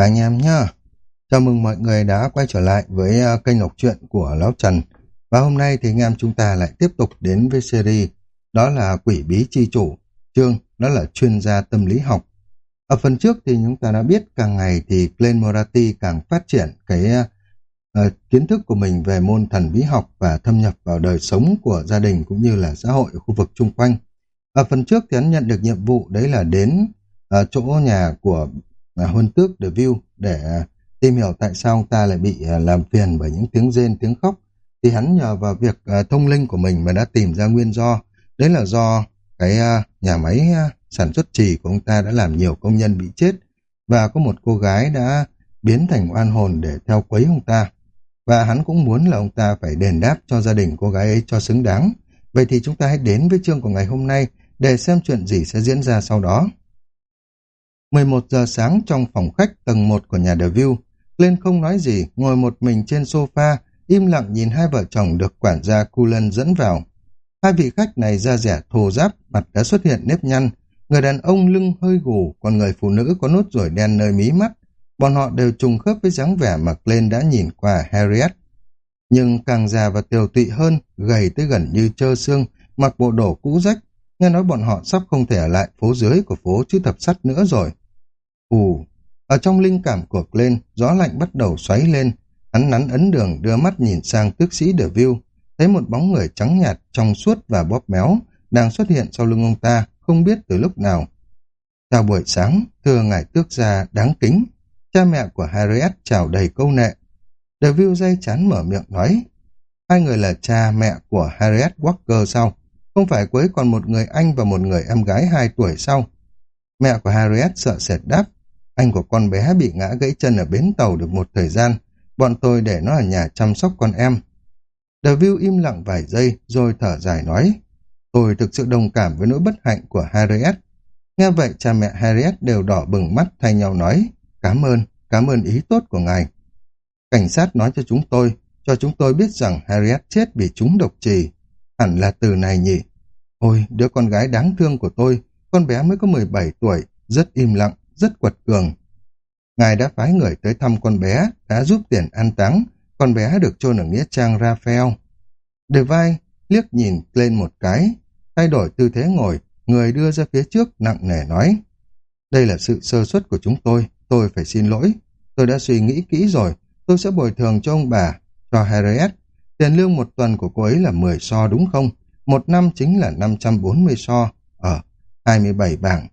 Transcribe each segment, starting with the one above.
các anh em nhá. Chào mừng mọi người đã quay trở lại với à, kênh đọc truyện của Lão Trần. Và hôm nay thì anh em chúng ta lại tiếp tục đến với series đó là Quỷ Bí Chi Chủ, chương đó là chuyên gia tâm lý học. Ở phần trước thì chúng ta đã biết càng ngày thì Glenn Morati càng phát triển cái uh, kiến thức của mình về môn thần bí học và thâm nhập vào đời sống của gia đình cũng như là xã hội ở khu vực chung quanh. Ở phần trước thì hắn nhận được nhiệm vụ đấy là đến uh, chỗ nhà của uh, huân tước The View để à, tìm hiểu tại sao ông ta lại bị à, làm phiền bởi những tiếng rên tiếng khóc. Thì hắn nhờ vào việc à, thông linh của mình mà đã tìm ra nguyên do. Đấy là do cái nhà máy sản xuất trì của ông ta đã làm nhiều công nhân bị chết và có một cô gái đã biến thành oan hồn để theo quấy ông ta. Và hắn cũng muốn là ông ta phải đền đáp cho gia đình cô gái ấy cho xứng đáng. Vậy thì chúng ta hãy đến với chương của ngày hôm nay để xem chuyện gì sẽ diễn ra sau đó. 11 giờ sáng trong phòng khách tầng 1 của nhà The View, lên không nói gì, ngồi một mình trên sofa, im lặng nhìn hai vợ chồng được quản gia Cullen dẫn vào. Hai vị khách này da rẻ thô ráp, mặt đã xuất hiện nếp nhăn, người đàn ông lưng hơi gù, còn người phụ nữ có nốt ruồi đen nơi mí mắt. Bọn họ đều trùng khớp với dáng vẻ mà lên đã nhìn qua Harriet. Nhưng càng già và tiều tụy hơn, gầy tới gần như trơ xương, mặc bộ đồ cũ rách, nghe nói bọn họ sắp không thể ở lại phố dưới của phố chữ thập sắt nữa rồi. Ù, ở trong linh cảm của lên, gió lạnh bắt đầu xoáy lên, hắn nắn ấn đường đưa mắt nhìn sang tước sĩ De View, thấy một bóng người trắng nhạt, trong suốt và bóp méo, đang xuất hiện sau lưng ông ta, không biết từ lúc nào. Chào buổi sáng, thưa ngài tước gia đáng kính, cha mẹ của Harriet chào đầy câu nệ. De View dây chán mở miệng nói, hai người là cha mẹ của Harriet Walker sau, Không phải quấy còn một người anh và một người em gái hai tuổi sau. Mẹ của Harriet sợ sệt đáp. Anh của con bé bị ngã gãy chân ở bến tàu được một thời gian. Bọn tôi để nó ở nhà chăm sóc con em. The View im lặng vài giây rồi thở dài nói. Tôi thực sự đồng cảm với nỗi bất hạnh của Harriet. Nghe vậy cha mẹ Harriet đều đỏ bừng mắt thay nhau nói. Cảm ơn, cảm ơn ý tốt của ngài. Cảnh sát nói cho chúng tôi, cho chúng tôi biết rằng Harriet chết vì chúng độc trì. Hẳn là từ này nhỉ. Ôi, đứa con gái đáng thương của tôi, con bé mới có 17 tuổi, rất im lặng, rất quật cường. Ngài đã phái người tới thăm con bé, đã giúp tiền an táng, con bé được chôn ở Nghĩa Trang Raphael. Devine liếc nhìn lên một cái, thay đổi tư thế ngồi, người đưa ra phía trước nặng nề nói. Đây là sự sơ suất của chúng tôi, tôi phải xin lỗi. Tôi đã suy nghĩ kỹ rồi, tôi sẽ bồi thường cho ông bà, cho Harriet Tiền lương một tuần của cô ấy là 10 so đúng không? Một năm chính là 540 so. Ở 27 bảng.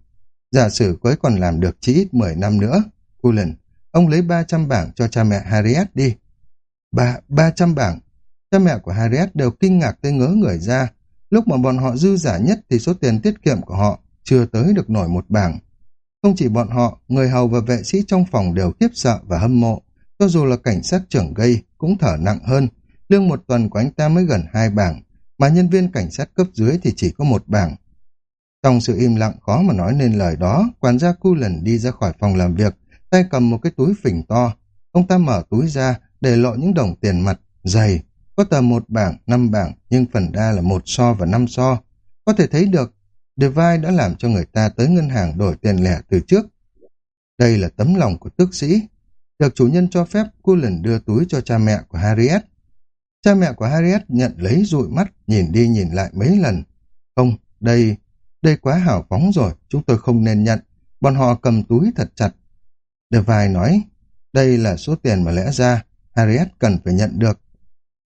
Giả sử cô ấy còn làm được chỉ ít 10 năm nữa. Cullen, ông lấy 300 bảng cho cha mẹ Harriet đi. Ba, 300 bảng. Cha mẹ của Harriet đều kinh ngạc tới ngớ người ra. Lúc mà bọn họ dư giả nhất thì số tiền tiết kiệm của họ chưa tới được nổi một bảng. Không chỉ bọn họ, người hầu và vệ sĩ trong phòng đều khiếp sợ và hâm mộ. Cho dù là cảnh sát trưởng gây cũng thở nặng hơn lương một tuần của anh ta mới gần hai bảng, mà nhân viên cảnh sát cấp dưới thì chỉ có một bảng. Trong sự im lặng khó mà nói nên lời đó, quản gia Cullen đi ra khỏi phòng làm việc, tay cầm một cái túi phình to. Ông ta mở túi ra, để lộ những đồng tiền mặt, dày, có tờ một bảng, năm bảng, nhưng phần đa là một so và năm so. Có thể thấy được, Devine đã làm cho người ta tới ngân hàng đổi tiền lẻ từ trước. Đây là tấm lòng của tước sĩ. Được chủ nhân cho phép, Cullen đưa túi cho cha mẹ của Harriet. Cha mẹ của Harriet nhận lấy dụi mắt, nhìn đi nhìn lại mấy lần. Không, đây, đây quá hào phóng rồi, chúng tôi không nên nhận. Bọn họ cầm túi thật chặt. Devine nói, đây là số tiền mà lẽ ra Harriet cần phải nhận được.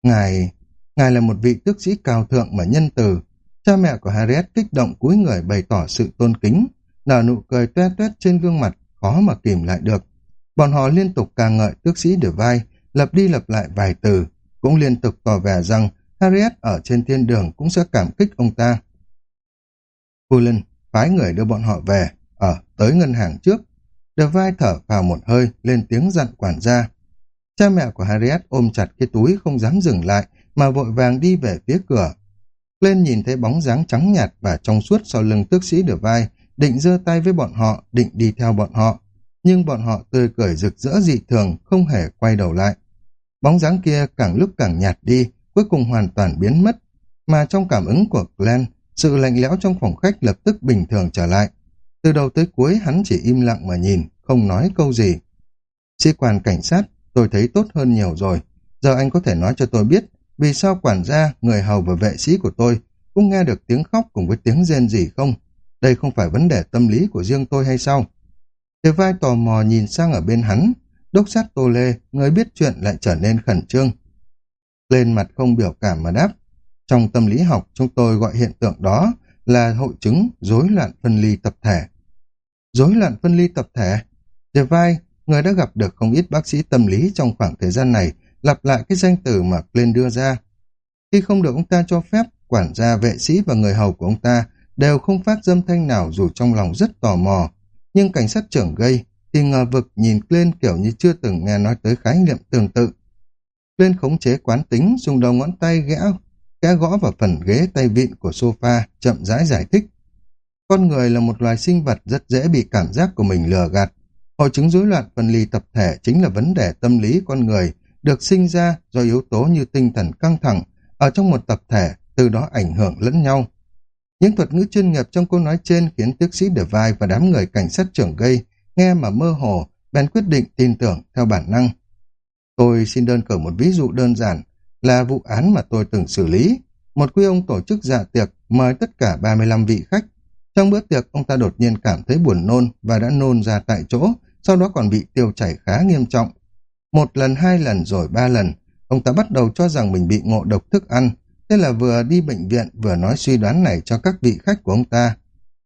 Ngài, ngài là một vị tước sĩ cao thượng mà nhân từ. Cha mẹ của Harriet kích động cúi người bày tỏ sự tôn kính, nở nụ cười toe toét trên gương mặt, khó mà kìm lại được. Bọn họ liên tục ca ngợi tước sĩ Devine, lặp đi lặp lại vài từ, cũng liên tục tỏ vẻ rằng Harriet ở trên thiên đường cũng sẽ cảm kích ông ta. Cullen phái người đưa bọn họ về, ở tới ngân hàng trước. Devine thở vào một hơi, lên tiếng dặn quản gia. Cha mẹ của Harriet ôm chặt cái túi không dám dừng lại, mà vội vàng đi về phía cửa. Lên nhìn thấy bóng dáng trắng nhạt và trong suốt sau lưng tước sĩ Devine, định giơ tay với bọn họ, định đi theo bọn họ. Nhưng bọn họ tươi cười rực rỡ dị thường, không hề quay đầu lại. Bóng dáng kia càng lúc càng nhạt đi, cuối cùng hoàn toàn biến mất. Mà trong cảm ứng của Glenn, sự lạnh lẽo trong phòng khách lập tức bình thường trở lại. Từ đầu tới cuối hắn chỉ im lặng mà nhìn, không nói câu gì. Sĩ quan cảnh sát, tôi thấy tốt hơn nhiều rồi. Giờ anh có thể nói cho tôi biết vì sao quản gia, người hầu và vệ sĩ của tôi cũng nghe được tiếng khóc cùng với tiếng rên gì không? Đây không phải vấn đề tâm lý của riêng tôi hay sao? Thế vai tò mò nhìn sang ở bên hắn, đốc sát Tô Lê, người biết chuyện lại trở nên khẩn trương. Lên mặt không biểu cảm mà đáp. Trong tâm lý học, chúng tôi gọi hiện tượng đó là hội chứng rối loạn phân ly tập thể. Rối loạn phân ly tập thể? Dạ Devine, người đã gặp được không ít bác sĩ tâm lý trong khoảng thời gian này, lặp lại cái danh từ mà Glenn đưa ra. Khi không được ông ta cho phép, quản gia, vệ sĩ và người hầu của ông ta đều không phát dâm thanh nào dù trong lòng rất tò mò. Nhưng cảnh sát trưởng gây thì ngờ vực nhìn lên kiểu như chưa từng nghe nói tới khái niệm tương tự. Lên khống chế quán tính, dùng đầu ngón tay gẽ, gẽ gõ vào phần ghế tay vịn của sofa, chậm rãi giải thích. Con người là một loài sinh vật rất dễ bị cảm giác của mình lừa gạt. Hội chứng rối loạn phân ly tập thể chính là vấn đề tâm lý con người được sinh ra do yếu tố như tinh thần căng thẳng ở trong một tập thể, từ đó ảnh hưởng lẫn nhau. Những thuật ngữ chuyên nghiệp trong câu nói trên khiến tước sĩ Devine và đám người cảnh sát trưởng gây nghe mà mơ hồ, bèn quyết định tin tưởng theo bản năng. Tôi xin đơn cử một ví dụ đơn giản là vụ án mà tôi từng xử lý. Một quý ông tổ chức dạ tiệc mời tất cả 35 vị khách. Trong bữa tiệc, ông ta đột nhiên cảm thấy buồn nôn và đã nôn ra tại chỗ, sau đó còn bị tiêu chảy khá nghiêm trọng. Một lần, hai lần rồi ba lần, ông ta bắt đầu cho rằng mình bị ngộ độc thức ăn, thế là vừa đi bệnh viện vừa nói suy đoán này cho các vị khách của ông ta.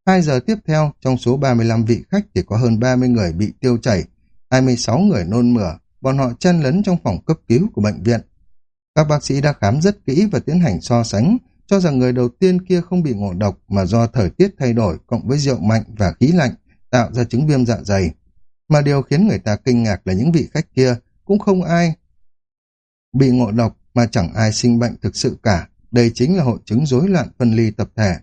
Hai giờ tiếp theo, trong số 35 vị khách thì có hơn 30 người bị tiêu chảy, 26 người nôn mửa, bọn họ chen lấn trong phòng cấp cứu của bệnh viện. Các bác sĩ đã khám rất kỹ và tiến hành so sánh, cho rằng người đầu tiên kia không bị ngộ độc mà do thời tiết thay đổi cộng với rượu mạnh và khí lạnh tạo ra chứng viêm dạ dày. Mà điều khiến người ta kinh ngạc là những vị khách kia cũng không ai bị ngộ độc mà chẳng ai sinh bệnh thực sự cả. Đây chính là hội chứng rối loạn phân ly tập thể.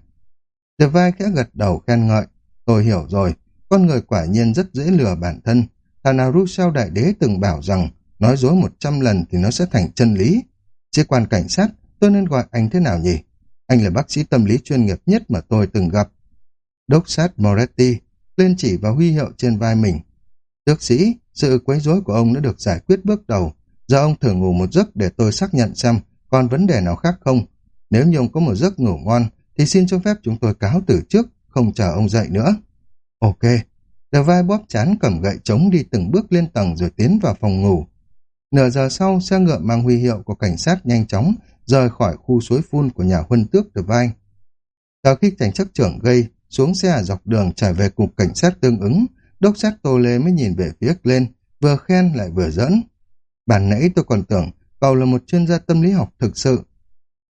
The vai khẽ gật đầu khen ngợi. Tôi hiểu rồi, con người quả nhiên rất dễ lừa bản thân. Thà nào Rousseau Đại Đế từng bảo rằng nói dối một trăm lần thì nó sẽ thành chân lý. Sĩ quan cảnh sát, tôi nên gọi anh thế nào nhỉ? Anh là bác sĩ tâm lý chuyên nghiệp nhất mà tôi từng gặp. Đốc sát Moretti lên chỉ vào huy hiệu trên vai mình. Tước sĩ, sự quấy rối của ông đã được giải quyết bước đầu. Giờ ông thử ngủ một giấc để tôi xác nhận xem còn vấn đề nào khác không. Nếu như ông có một giấc ngủ ngon, thì xin cho phép chúng tôi cáo từ trước, không chờ ông dậy nữa. Ok. Đờ vai bóp chán cầm gậy trống đi từng bước lên tầng rồi tiến vào phòng ngủ. Nửa giờ sau, xe ngựa mang huy hiệu của cảnh sát nhanh chóng rời khỏi khu suối phun của nhà huân tước Đờ vai. Sau khi cảnh sát trưởng gây xuống xe dọc đường trở về cục cảnh sát tương ứng, đốc sát Tô Lê mới nhìn về phía lên, vừa khen lại vừa dẫn. Bản nãy tôi còn tưởng cậu là một chuyên gia tâm lý học thực sự.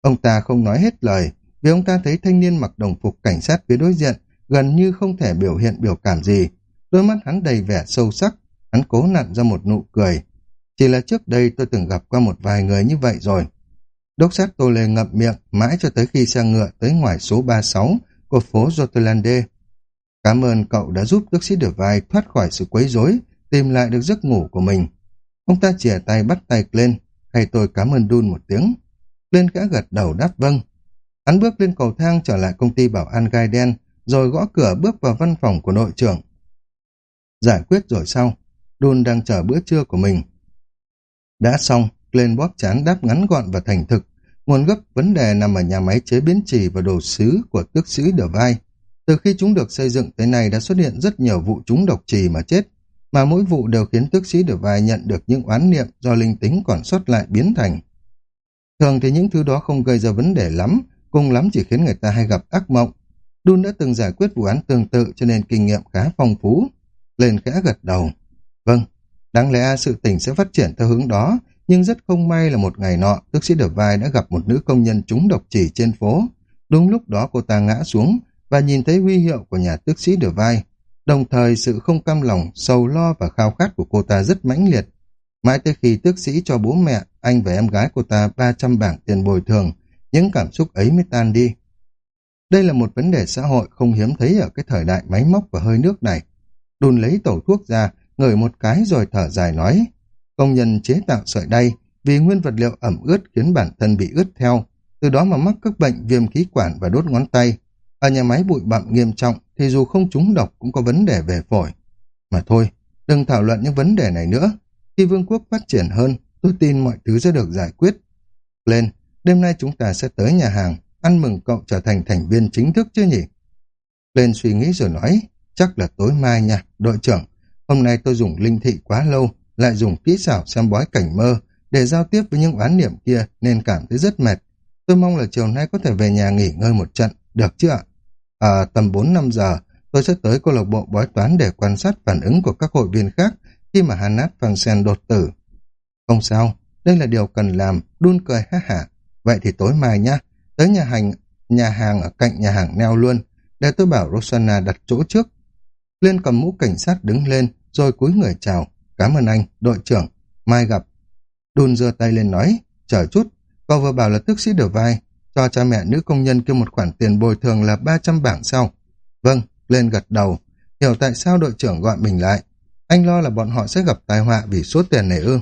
Ông ta không nói hết lời, vì ông ta thấy thanh niên mặc đồng phục cảnh sát phía đối diện gần như không thể biểu hiện biểu cảm gì. Đôi mắt hắn đầy vẻ sâu sắc, hắn cố nặn ra một nụ cười. Chỉ là trước đây tôi từng gặp qua một vài người như vậy rồi. Đốc sát Tô Lê ngậm miệng mãi cho tới khi xe ngựa tới ngoài số 36 của phố Jotelande. Cảm ơn cậu đã giúp đức sĩ Đửa Vai thoát khỏi sự quấy rối, tìm lại được giấc ngủ của mình. Ông ta chìa tay bắt tay lên, hay tôi cảm ơn Đun một tiếng. Lên gã gật đầu đáp vâng. Hắn bước lên cầu thang trở lại công ty bảo an gai đen, rồi gõ cửa bước vào văn phòng của nội trưởng. Giải quyết rồi sau, Đun đang chờ bữa trưa của mình. Đã xong, lên bóp chán đáp ngắn gọn và thành thực. Nguồn gốc vấn đề nằm ở nhà máy chế biến trì và đồ sứ của tước sĩ Đờ Vai. Từ khi chúng được xây dựng tới nay đã xuất hiện rất nhiều vụ chúng độc trì mà chết, mà mỗi vụ đều khiến tước sĩ Đờ Vai nhận được những oán niệm do linh tính còn sót lại biến thành. Thường thì những thứ đó không gây ra vấn đề lắm, cùng lắm chỉ khiến người ta hay gặp ác mộng. Đun đã từng giải quyết vụ án tương tự cho nên kinh nghiệm khá phong phú. Lên khẽ gật đầu. Vâng, đáng lẽ sự tình sẽ phát triển theo hướng đó, nhưng rất không may là một ngày nọ, tước sĩ Đờ Vai đã gặp một nữ công nhân trúng độc chỉ trên phố. Đúng lúc đó cô ta ngã xuống và nhìn thấy huy hiệu của nhà tước sĩ Đờ Vai. Đồng thời sự không cam lòng, sầu lo và khao khát của cô ta rất mãnh liệt. Mãi tới khi tước sĩ cho bố mẹ, anh và em gái cô ta 300 bảng tiền bồi thường, những cảm xúc ấy mới tan đi. Đây là một vấn đề xã hội không hiếm thấy ở cái thời đại máy móc và hơi nước này. Đùn lấy tổ thuốc ra, ngửi một cái rồi thở dài nói. Công nhân chế tạo sợi đay vì nguyên vật liệu ẩm ướt khiến bản thân bị ướt theo, từ đó mà mắc các bệnh viêm khí quản và đốt ngón tay. Ở nhà máy bụi bặm nghiêm trọng thì dù không trúng độc cũng có vấn đề về phổi. Mà thôi, đừng thảo luận những vấn đề này nữa. Khi vương quốc phát triển hơn, tôi tin mọi thứ sẽ được giải quyết. Lên, đêm nay chúng ta sẽ tới nhà hàng, ăn mừng cậu trở thành thành viên chính thức chứ nhỉ? Lên suy nghĩ rồi nói, chắc là tối mai nha, đội trưởng. Hôm nay tôi dùng linh thị quá lâu, lại dùng kỹ xảo xem bói cảnh mơ để giao tiếp với những oán niệm kia nên cảm thấy rất mệt. Tôi mong là chiều nay có thể về nhà nghỉ ngơi một trận, được chứ ạ? À, tầm 4-5 giờ, tôi sẽ tới câu lạc bộ bói toán để quan sát phản ứng của các hội viên khác khi mà Hanat Fansen đột tử. Không sao, đây là điều cần làm, đun cười ha hả. Vậy thì tối mai nhá, tới nhà hành nhà hàng ở cạnh nhà hàng neo luôn, để tôi bảo Rosanna đặt chỗ trước. Liên cầm mũ cảnh sát đứng lên, rồi cúi người chào. Cảm ơn anh, đội trưởng. Mai gặp. Đun giơ tay lên nói, chờ chút, cậu vừa bảo là tước sĩ được vai, cho cha mẹ nữ công nhân kêu một khoản tiền bồi thường là 300 bảng sau. Vâng, lên gật đầu, hiểu tại sao đội trưởng gọi mình lại. Anh lo là bọn họ sẽ gặp tai họa vì số tiền này ư.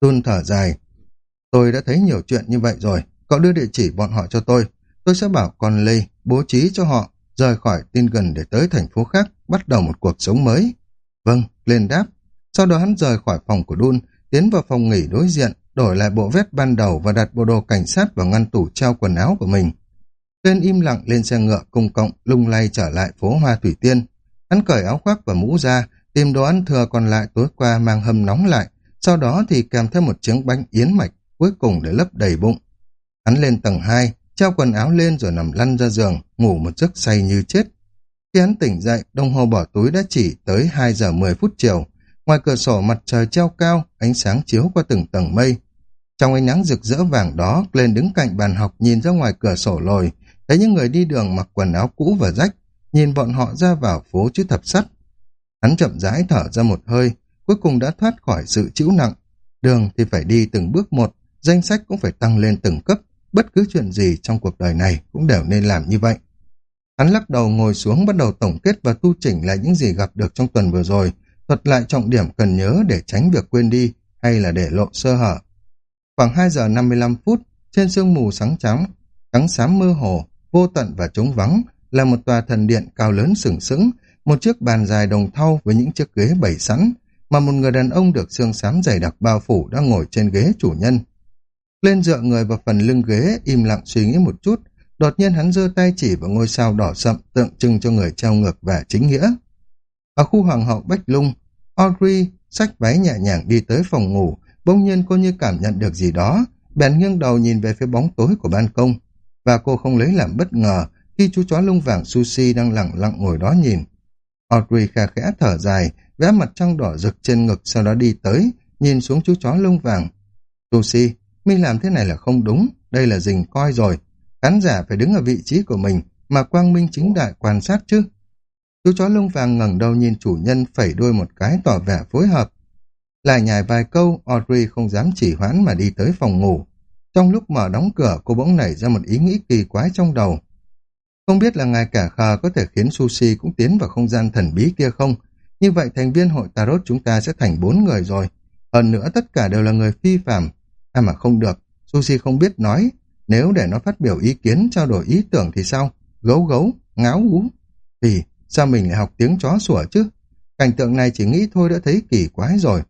Đun thở dài, tôi đã thấy nhiều chuyện như vậy rồi, cậu đưa địa chỉ bọn họ cho tôi. Tôi sẽ bảo con Lê bố trí cho họ rời khỏi tin gần để tới thành phố khác, bắt đầu một cuộc sống mới. Vâng, lên đáp. Sau đó hắn rời khỏi phòng của Đun, tiến vào phòng nghỉ đối diện, đổi lại bộ vest ban đầu và đặt bộ đồ cảnh sát vào ngăn tủ treo quần áo của mình. Lên im lặng lên xe ngựa công cộng lung lay trở lại phố Hoa Thủy Tiên. Hắn cởi áo khoác và mũ ra, tìm đồ ăn thừa còn lại tối qua mang hâm nóng lại, sau đó thì kèm thêm một chiếc bánh yến mạch cuối cùng để lấp đầy bụng. Hắn lên tầng 2, treo quần áo lên rồi nằm lăn ra giường, ngủ một giấc say như chết. Khi hắn tỉnh dậy, đồng hồ bỏ túi đã chỉ tới 2 giờ 10 phút chiều. Ngoài cửa sổ mặt trời treo cao, ánh sáng chiếu qua từng tầng mây. Trong ánh nắng rực rỡ vàng đó, lên đứng cạnh bàn học nhìn ra ngoài cửa sổ lồi, thấy những người đi đường mặc quần áo cũ và rách, nhìn bọn họ ra vào phố chứ thập sắt. Hắn chậm rãi thở ra một hơi, cuối cùng đã thoát khỏi sự chịu nặng. Đường thì phải đi từng bước một, danh sách cũng phải tăng lên từng cấp, bất cứ chuyện gì trong cuộc đời này cũng đều nên làm như vậy. Hắn lắc đầu ngồi xuống bắt đầu tổng kết và tu chỉnh lại những gì gặp được trong tuần vừa rồi, thuật lại trọng điểm cần nhớ để tránh việc quên đi hay là để lộ sơ hở. Khoảng 2 giờ 55 phút, trên sương mù sáng trắng, trắng xám mơ hồ, vô tận và trống vắng là một tòa thần điện cao lớn sừng sững, một chiếc bàn dài đồng thau với những chiếc ghế bày sẵn, mà một người đàn ông được xương xám dày đặc bao phủ đang ngồi trên ghế chủ nhân. Lên dựa người vào phần lưng ghế, im lặng suy nghĩ một chút, đột nhiên hắn giơ tay chỉ vào ngôi sao đỏ sậm tượng trưng cho người treo ngược và chính nghĩa. Ở khu hoàng hậu Bách Lung, Audrey xách váy nhẹ nhàng đi tới phòng ngủ, bỗng nhiên cô như cảm nhận được gì đó, bèn nghiêng đầu nhìn về phía bóng tối của ban công, và cô không lấy làm bất ngờ khi chú chó lông vàng Sushi đang lặng lặng ngồi đó nhìn. Audrey khà khẽ thở dài, vẽ mặt trăng đỏ rực trên ngực sau đó đi tới, nhìn xuống chú chó lông vàng. Sushi, mình làm thế này là không đúng, đây là rình coi rồi. Khán giả phải đứng ở vị trí của mình mà quang minh chính đại quan sát chứ. Chú chó lông vàng ngẩng đầu nhìn chủ nhân phẩy đuôi một cái tỏ vẻ phối hợp. Lại nhài vài câu, Audrey không dám chỉ hoãn mà đi tới phòng ngủ. Trong lúc mở đóng cửa, cô bỗng nảy ra một ý nghĩ kỳ quái trong đầu. Không biết là ngài cả khờ có thể khiến Sushi cũng tiến vào không gian thần bí kia không? Như vậy thành viên hội Tarot chúng ta sẽ thành bốn người rồi. Hơn nữa tất cả đều là người phi phạm. À mà không được, Sushi không biết nói. Nếu để nó phát biểu ý kiến, trao đổi ý tưởng thì sao? Gấu gấu, ngáo ú. Thì sao mình lại học tiếng chó sủa chứ? Cảnh tượng này chỉ nghĩ thôi đã thấy kỳ quái rồi.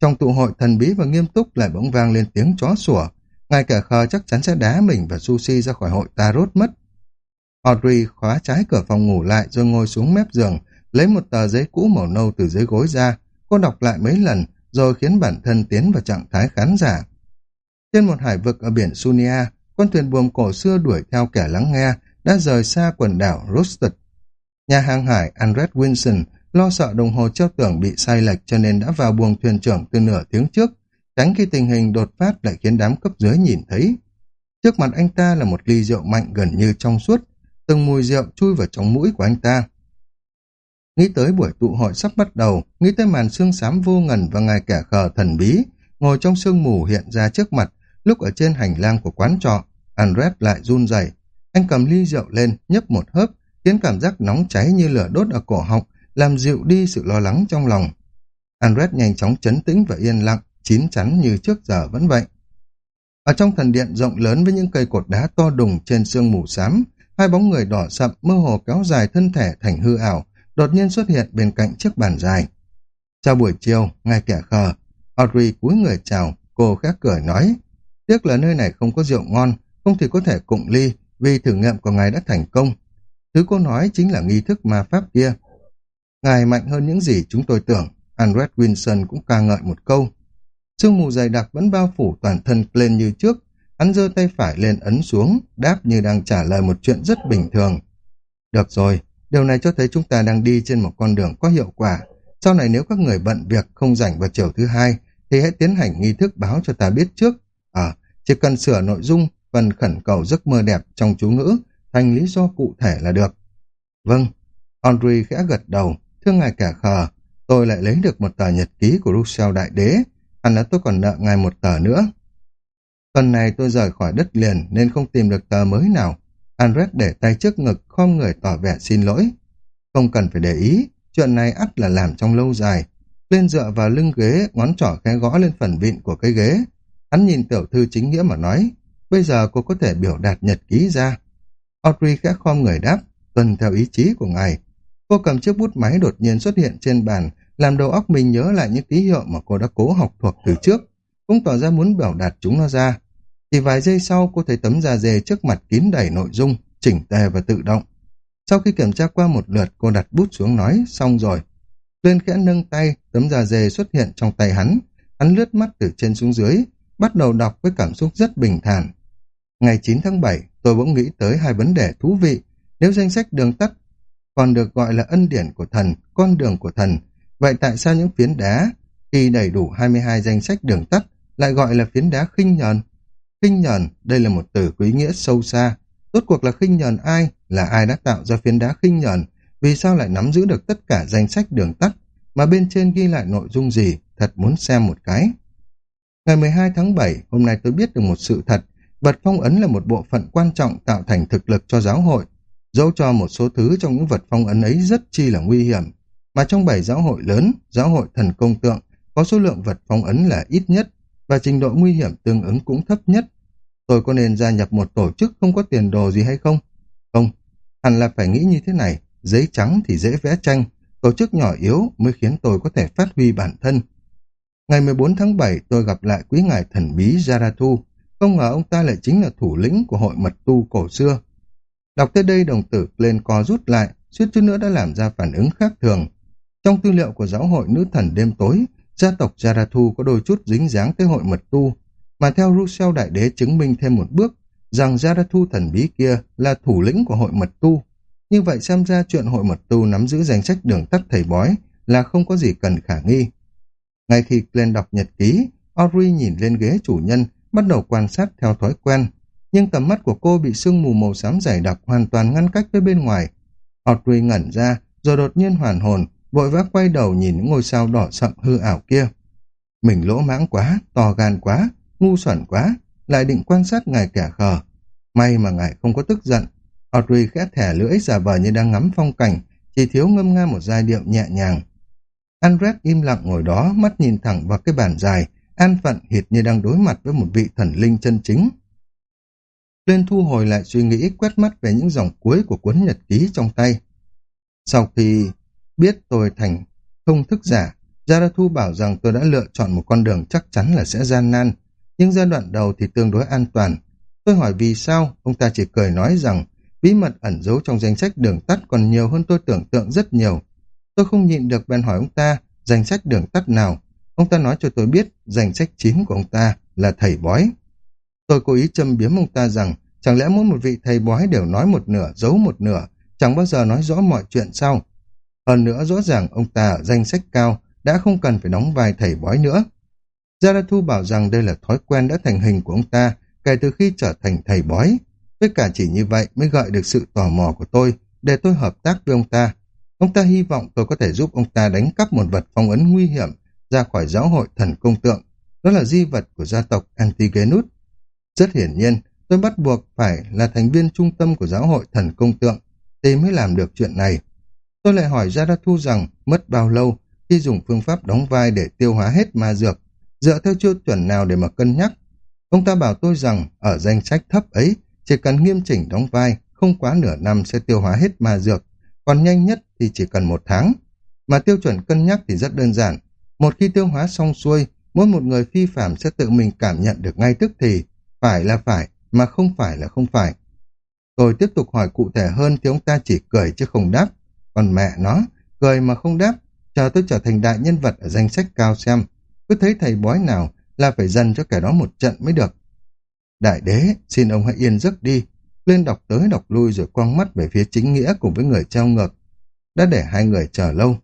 Trong tụ hội thần bí và nghiêm túc lại bỗng vang lên tiếng chó sủa. ngay cả khờ chắc chắn sẽ đá mình và Sushi ra khỏi hội Tarot mất. Audrey khóa trái cửa phòng ngủ lại rồi ngồi xuống mép giường, lấy một tờ giấy cũ màu nâu từ dưới gối ra. Cô đọc lại mấy lần, rồi khiến bản thân tiến vào trạng thái khán giả. Trên một hải vực ở biển Sunia, con thuyền buồm cổ xưa đuổi theo kẻ lắng nghe, đã rời xa quần đảo Rosted. Nhà hàng hải Andret Wilson lo sợ đồng hồ treo tường bị sai lệch cho nên đã vào buồng thuyền trưởng từ nửa tiếng trước, tránh khi tình hình đột phát lại khiến đám cấp dưới nhìn thấy. Trước mặt anh ta là một ly rượu mạnh gần như trong suốt, từng mùi rượu chui vào trong mũi của anh ta. Nghĩ tới buổi tụ hội sắp bắt đầu, nghĩ tới màn xương xám vô ngần và ngài kẻ khờ thần bí, ngồi trong sương mù hiện ra trước mặt, lúc ở trên hành lang của quán trọ, Andres lại run rẩy. Anh cầm ly rượu lên, nhấp một hớp, khiến cảm giác nóng cháy như lửa đốt ở cổ họng, làm dịu đi sự lo lắng trong lòng. Andres nhanh chóng chấn tĩnh và yên lặng, chín chắn như trước giờ vẫn vậy. Ở trong thần điện rộng lớn với những cây cột đá to đùng trên sương mù xám, hai bóng người đỏ sậm mơ hồ kéo dài thân thể thành hư ảo, đột nhiên xuất hiện bên cạnh chiếc bàn dài. Chào buổi chiều, ngay kẻ khờ, Audrey cúi người chào, cô khẽ cười nói. Tiếc là nơi này không có rượu ngon, không thì có thể cụng ly, vì thử nghiệm của ngài đã thành công. Thứ cô nói chính là nghi thức ma pháp kia. Ngài mạnh hơn những gì chúng tôi tưởng, Andret Wilson cũng ca ngợi một câu. Sương mù dày đặc vẫn bao phủ toàn thân lên như trước, hắn giơ tay phải lên ấn xuống, đáp như đang trả lời một chuyện rất bình thường. Được rồi, điều này cho thấy chúng ta đang đi trên một con đường có hiệu quả. Sau này nếu các người bận việc không rảnh vào chiều thứ hai, thì hãy tiến hành nghi thức báo cho ta biết trước. À, chỉ cần sửa nội dung, phần khẩn cầu giấc mơ đẹp trong chú ngữ, thành lý do cụ thể là được. Vâng, Andre khẽ gật đầu, thưa ngài cả khờ, tôi lại lấy được một tờ nhật ký của Russell Đại Đế, hẳn là tôi còn nợ ngài một tờ nữa. Tuần này tôi rời khỏi đất liền nên không tìm được tờ mới nào. Andres để tay trước ngực, khom người tỏ vẻ xin lỗi. Không cần phải để ý, chuyện này ắt là làm trong lâu dài. Lên dựa vào lưng ghế, ngón trỏ khẽ gõ lên phần vịn của cái ghế. Hắn nhìn tiểu thư chính nghĩa mà nói, bây giờ cô có thể biểu đạt nhật ký ra. Audrey khẽ khom người đáp, tuân theo ý chí của ngài. Cô cầm chiếc bút máy đột nhiên xuất hiện trên bàn, làm đầu óc mình nhớ lại những ký hiệu mà cô đã cố học thuộc từ trước, cũng tỏ ra muốn biểu đạt chúng nó ra. Thì vài giây sau cô thấy tấm da dê trước mặt kín đầy nội dung, chỉnh tề và tự động. Sau khi kiểm tra qua một lượt, cô đặt bút xuống nói, xong rồi. Lên khẽ nâng tay, tấm da dê xuất hiện trong tay hắn. Hắn lướt mắt từ trên xuống dưới, bắt đầu đọc với cảm xúc rất bình thản. Ngày 9 tháng 7, tôi bỗng nghĩ tới hai vấn đề thú vị. Nếu danh sách đường tắt còn được gọi là ân điển của thần, con đường của thần, vậy tại sao những phiến đá khi đầy đủ 22 danh sách đường tắt lại gọi là phiến đá khinh nhờn? Khinh nhờn, đây là một từ quý nghĩa sâu xa. Rốt cuộc là khinh nhờn ai? Là ai đã tạo ra phiến đá khinh nhờn? Vì sao lại nắm giữ được tất cả danh sách đường tắt? Mà bên trên ghi lại nội dung gì? Thật muốn xem một cái. Ngày 12 tháng 7, hôm nay tôi biết được một sự thật. Vật phong ấn là một bộ phận quan trọng tạo thành thực lực cho giáo hội. Dẫu cho một số thứ trong những vật phong ấn ấy rất chi là nguy hiểm. Mà trong bảy giáo hội lớn, giáo hội thần công tượng, có số lượng vật phong ấn là ít nhất và trình độ nguy hiểm tương ứng cũng thấp nhất. Tôi có nên gia nhập một tổ chức không có tiền đồ gì hay không? Không, hẳn là phải nghĩ như thế này, giấy trắng thì dễ vẽ tranh, tổ chức nhỏ yếu mới khiến tôi có thể phát huy bản thân. Ngày 14 tháng 7 tôi gặp lại quý ngài thần bí Jarathu, không ngờ ông ta lại chính là thủ lĩnh của hội mật tu cổ xưa. Đọc tới đây đồng tử lên co rút lại, suýt chút nữa đã làm ra phản ứng khác thường. Trong tư liệu của giáo hội nữ thần đêm tối, gia tộc Jarathu có đôi chút dính dáng tới hội mật tu, mà theo Rousseau Đại Đế chứng minh thêm một bước rằng Jarathu thần bí kia là thủ lĩnh của hội mật tu. Như vậy xem ra chuyện hội mật tu nắm giữ danh sách đường tắt thầy bói là không có gì cần khả nghi. Ngay khi Glenn đọc nhật ký, Audrey nhìn lên ghế chủ nhân, bắt đầu quan sát theo thói quen. Nhưng tầm mắt của cô bị sương mù màu xám dày đặc hoàn toàn ngăn cách với bên ngoài. Audrey ngẩn ra, rồi đột nhiên hoàn hồn, vội vã quay đầu nhìn những ngôi sao đỏ sậm hư ảo kia. Mình lỗ mãng quá, to gan quá, ngu xuẩn quá, lại định quan sát ngài kẻ khờ. May mà ngài không có tức giận. Audrey khẽ thẻ lưỡi giả vờ như đang ngắm phong cảnh, chỉ thiếu ngâm nga một giai điệu nhẹ nhàng. Andret im lặng ngồi đó, mắt nhìn thẳng vào cái bàn dài, an phận hệt như đang đối mặt với một vị thần linh chân chính. Lên thu hồi lại suy nghĩ quét mắt về những dòng cuối của cuốn nhật ký trong tay. Sau khi biết tôi thành không thức giả, Jarathu bảo rằng tôi đã lựa chọn một con đường chắc chắn là sẽ gian nan, nhưng giai đoạn đầu thì tương đối an toàn. Tôi hỏi vì sao, ông ta chỉ cười nói rằng bí mật ẩn giấu trong danh sách đường tắt còn nhiều hơn tôi tưởng tượng rất nhiều. Tôi không nhịn được bèn hỏi ông ta danh sách đường tắt nào. Ông ta nói cho tôi biết danh sách chín của ông ta là thầy bói. Tôi cố ý châm biếm ông ta rằng chẳng lẽ mỗi một vị thầy bói đều nói một nửa, giấu một nửa, chẳng bao giờ nói rõ mọi chuyện sao? Hơn nữa rõ ràng ông ta ở danh sách cao đã không cần phải đóng vai thầy bói nữa. Zarathu bảo rằng đây là thói quen đã thành hình của ông ta kể từ khi trở thành thầy bói. Tất cả chỉ như vậy mới gợi được sự tò mò của tôi để tôi hợp tác với ông ta. Ông ta hy vọng tôi có thể giúp ông ta đánh cắp một vật phong ấn nguy hiểm ra khỏi giáo hội thần công tượng. Đó là di vật của gia tộc Antigenus. Rất hiển nhiên, tôi bắt buộc phải là thành viên trung tâm của giáo hội thần công tượng thì mới làm được chuyện này. Tôi lại hỏi Zarathu rằng mất bao lâu khi dùng phương pháp đóng vai để tiêu hóa hết ma dược, dựa theo tiêu chuẩn nào để mà cân nhắc. Ông ta bảo tôi rằng ở danh sách thấp ấy, chỉ cần nghiêm chỉnh đóng vai, không quá nửa năm sẽ tiêu hóa hết ma dược, còn nhanh nhất thì chỉ cần một tháng. Mà tiêu chuẩn cân nhắc thì rất đơn giản. Một khi tiêu hóa xong xuôi, mỗi một người phi phạm sẽ tự mình cảm nhận được ngay tức thì, phải là phải, mà không phải là không phải. Tôi tiếp tục hỏi cụ thể hơn thì ông ta chỉ cười chứ không đáp. Còn mẹ nó, cười mà không đáp, chờ tôi trở thành đại nhân vật ở danh sách cao xem. Cứ thấy thầy bói nào là phải dần cho kẻ đó một trận mới được. Đại đế, xin ông hãy yên giấc đi. Lên đọc tới đọc lui rồi quăng mắt về phía chính nghĩa cùng với người treo ngược. Đã để hai người chờ lâu.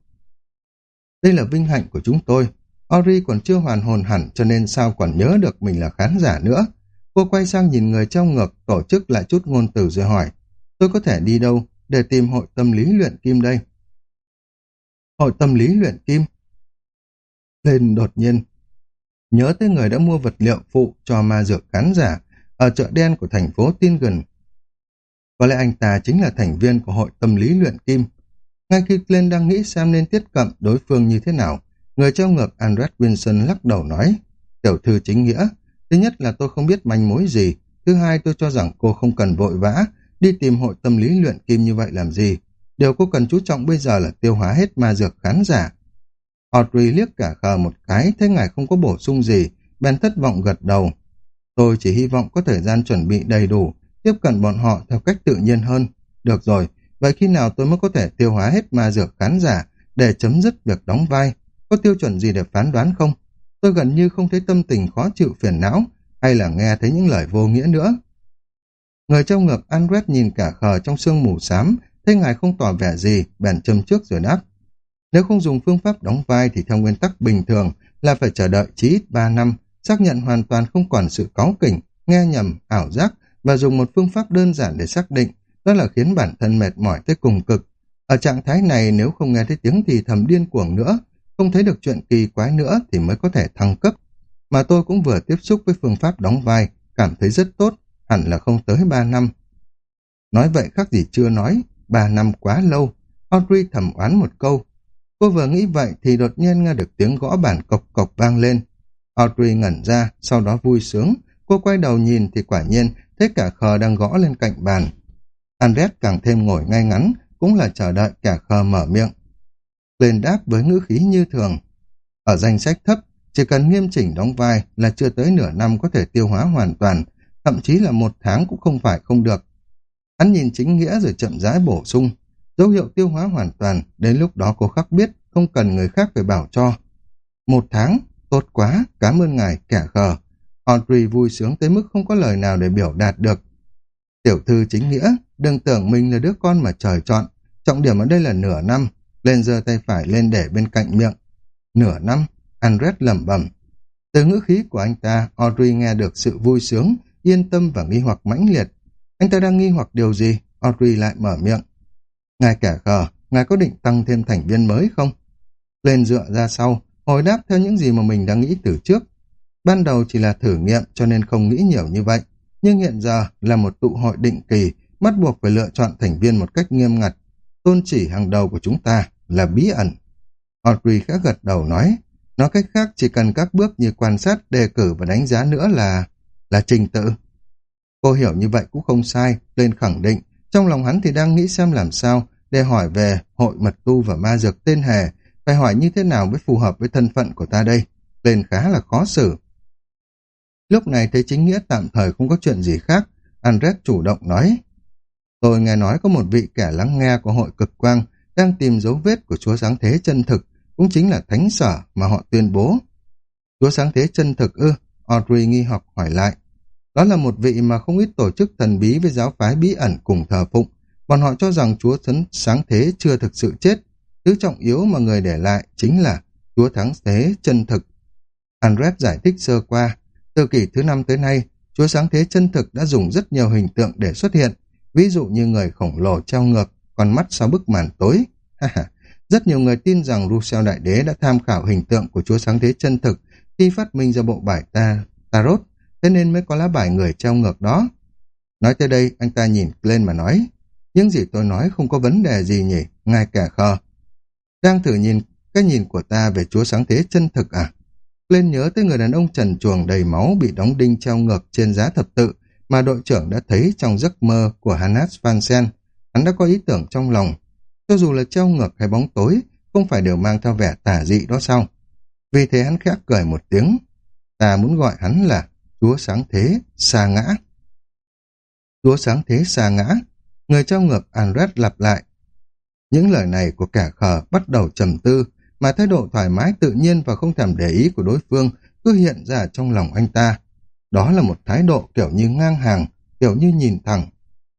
Đây là vinh hạnh của chúng tôi. Ori còn chưa hoàn hồn hẳn cho nên sao còn nhớ được mình là khán giả nữa. Cô quay sang nhìn người trong ngực, tổ chức lại chút ngôn từ rồi hỏi. Tôi có thể đi đâu để tìm hội tâm lý luyện kim đây? Hội tâm lý luyện kim? Lên đột nhiên, nhớ tới người đã mua vật liệu phụ cho ma dược khán giả ở chợ đen của thành phố Tingen. Có lẽ anh ta chính là thành viên của hội tâm lý luyện kim. Ngay khi Glenn đang nghĩ xem nên tiếp cận đối phương như thế nào, người treo ngược Andret Wilson lắc đầu nói, tiểu thư chính nghĩa, thứ nhất là tôi không biết manh mối gì, thứ hai tôi cho rằng cô không cần vội vã, đi tìm hội tâm lý luyện kim như vậy làm gì. Điều cô cần chú trọng bây giờ là tiêu hóa hết ma dược khán giả. Audrey liếc cả khờ một cái, thấy ngài không có bổ sung gì, bèn thất vọng gật đầu. Tôi chỉ hy vọng có thời gian chuẩn bị đầy đủ, tiếp cận bọn họ theo cách tự nhiên hơn. Được rồi, vậy khi nào tôi mới có thể tiêu hóa hết ma dược khán giả để chấm dứt việc đóng vai? Có tiêu chuẩn gì để phán đoán không? Tôi gần như không thấy tâm tình khó chịu phiền não, hay là nghe thấy những lời vô nghĩa nữa. Người trong ngực Andres nhìn cả khờ trong sương mù xám, thấy ngài không tỏ vẻ gì, bèn châm trước rồi đáp. Nếu không dùng phương pháp đóng vai thì theo nguyên tắc bình thường là phải chờ đợi chí ít 3 năm, xác nhận hoàn toàn không còn sự cáu kỉnh, nghe nhầm, ảo giác và dùng một phương pháp đơn giản để xác định, đó là khiến bản thân mệt mỏi tới cùng cực. Ở trạng thái này nếu không nghe thấy tiếng thì thầm điên cuồng nữa, không thấy được chuyện kỳ quái nữa thì mới có thể thăng cấp. Mà tôi cũng vừa tiếp xúc với phương pháp đóng vai, cảm thấy rất tốt, hẳn là không tới ba năm. Nói vậy khác gì chưa nói, ba năm quá lâu. Audrey thầm oán một câu. Cô vừa nghĩ vậy thì đột nhiên nghe được tiếng gõ bàn cộc cộc vang lên. Audrey ngẩn ra, sau đó vui sướng. Cô quay đầu nhìn thì quả nhiên thấy cả khờ đang gõ lên cạnh bàn. Andres càng thêm ngồi ngay ngắn, cũng là chờ đợi kẻ khờ mở miệng. Lên đáp với ngữ khí như thường. Ở danh sách thấp, chỉ cần nghiêm chỉnh đóng vai là chưa tới nửa năm có thể tiêu hóa hoàn toàn, thậm chí là một tháng cũng không phải không được. Hắn nhìn chính nghĩa rồi chậm rãi bổ sung, dấu hiệu tiêu hóa hoàn toàn, đến lúc đó cô khắc biết, không cần người khác phải bảo cho. Một tháng, tốt quá, cảm ơn ngài, kẻ khờ. Audrey vui sướng tới mức không có lời nào để biểu đạt được. Tiểu thư chính nghĩa, đừng tưởng mình là đứa con mà trời chọn. Trọng điểm ở đây là nửa năm. Lên giơ tay phải lên để bên cạnh miệng. Nửa năm, Andres lẩm bẩm. Từ ngữ khí của anh ta, Audrey nghe được sự vui sướng, yên tâm và nghi hoặc mãnh liệt. Anh ta đang nghi hoặc điều gì? Audrey lại mở miệng. Ngài kẻ khờ, ngài có định tăng thêm thành viên mới không? Lên dựa ra sau, hồi đáp theo những gì mà mình đã nghĩ từ trước. Ban đầu chỉ là thử nghiệm cho nên không nghĩ nhiều như vậy. Nhưng hiện giờ là một tụ hội định kỳ, bắt buộc phải lựa chọn thành viên một cách nghiêm ngặt. Tôn chỉ hàng đầu của chúng ta là bí ẩn. Audrey khẽ gật đầu nói, nói cách khác chỉ cần các bước như quan sát, đề cử và đánh giá nữa là là trình tự. Cô hiểu như vậy cũng không sai, lên khẳng định. Trong lòng hắn thì đang nghĩ xem làm sao để hỏi về hội mật tu và ma dược tên hề, phải hỏi như thế nào mới phù hợp với thân phận của ta đây. Lên khá là khó xử. Lúc này thấy chính nghĩa tạm thời không có chuyện gì khác, Andres chủ động nói. Tôi nghe nói có một vị kẻ lắng nghe của hội cực quang đang tìm dấu vết của Chúa Sáng Thế chân thực, cũng chính là thánh sở mà họ tuyên bố. Chúa Sáng Thế chân thực ư? Audrey nghi học hỏi lại. Đó là một vị mà không ít tổ chức thần bí với giáo phái bí ẩn cùng thờ phụng. Bọn họ cho rằng Chúa Thánh Sáng Thế chưa thực sự chết. Thứ trọng yếu mà người để lại chính là Chúa Thắng Thế chân thực. Andres giải thích sơ qua. Từ kỷ thứ năm tới nay, Chúa Sáng Thế chân thực đã dùng rất nhiều hình tượng để xuất hiện. Ví dụ như người khổng lồ treo ngược, con mắt sau bức màn tối. rất nhiều người tin rằng Rousseau Đại Đế đã tham khảo hình tượng của Chúa Sáng Thế chân thực khi phát minh ra bộ bài ta Tarot thế nên mới có lá bài người treo ngược đó. Nói tới đây, anh ta nhìn lên mà nói, những gì tôi nói không có vấn đề gì nhỉ, ngay cả khờ. Đang thử nhìn cái nhìn của ta về chúa sáng thế chân thực à? Lên nhớ tới người đàn ông trần chuồng đầy máu bị đóng đinh treo ngược trên giá thập tự mà đội trưởng đã thấy trong giấc mơ của Hannes Vansen. Hắn đã có ý tưởng trong lòng, cho dù là treo ngược hay bóng tối, không phải đều mang theo vẻ tả dị đó sao? Vì thế hắn khẽ cười một tiếng. Ta muốn gọi hắn là Chúa Sáng Thế, Sa Ngã. Chúa Sáng Thế, Sa Ngã. Người trao ngược Andres lặp lại. Những lời này của kẻ khờ bắt đầu trầm tư, mà thái độ thoải mái tự nhiên và không thèm để ý của đối phương cứ hiện ra trong lòng anh ta. Đó là một thái độ kiểu như ngang hàng, kiểu như nhìn thẳng.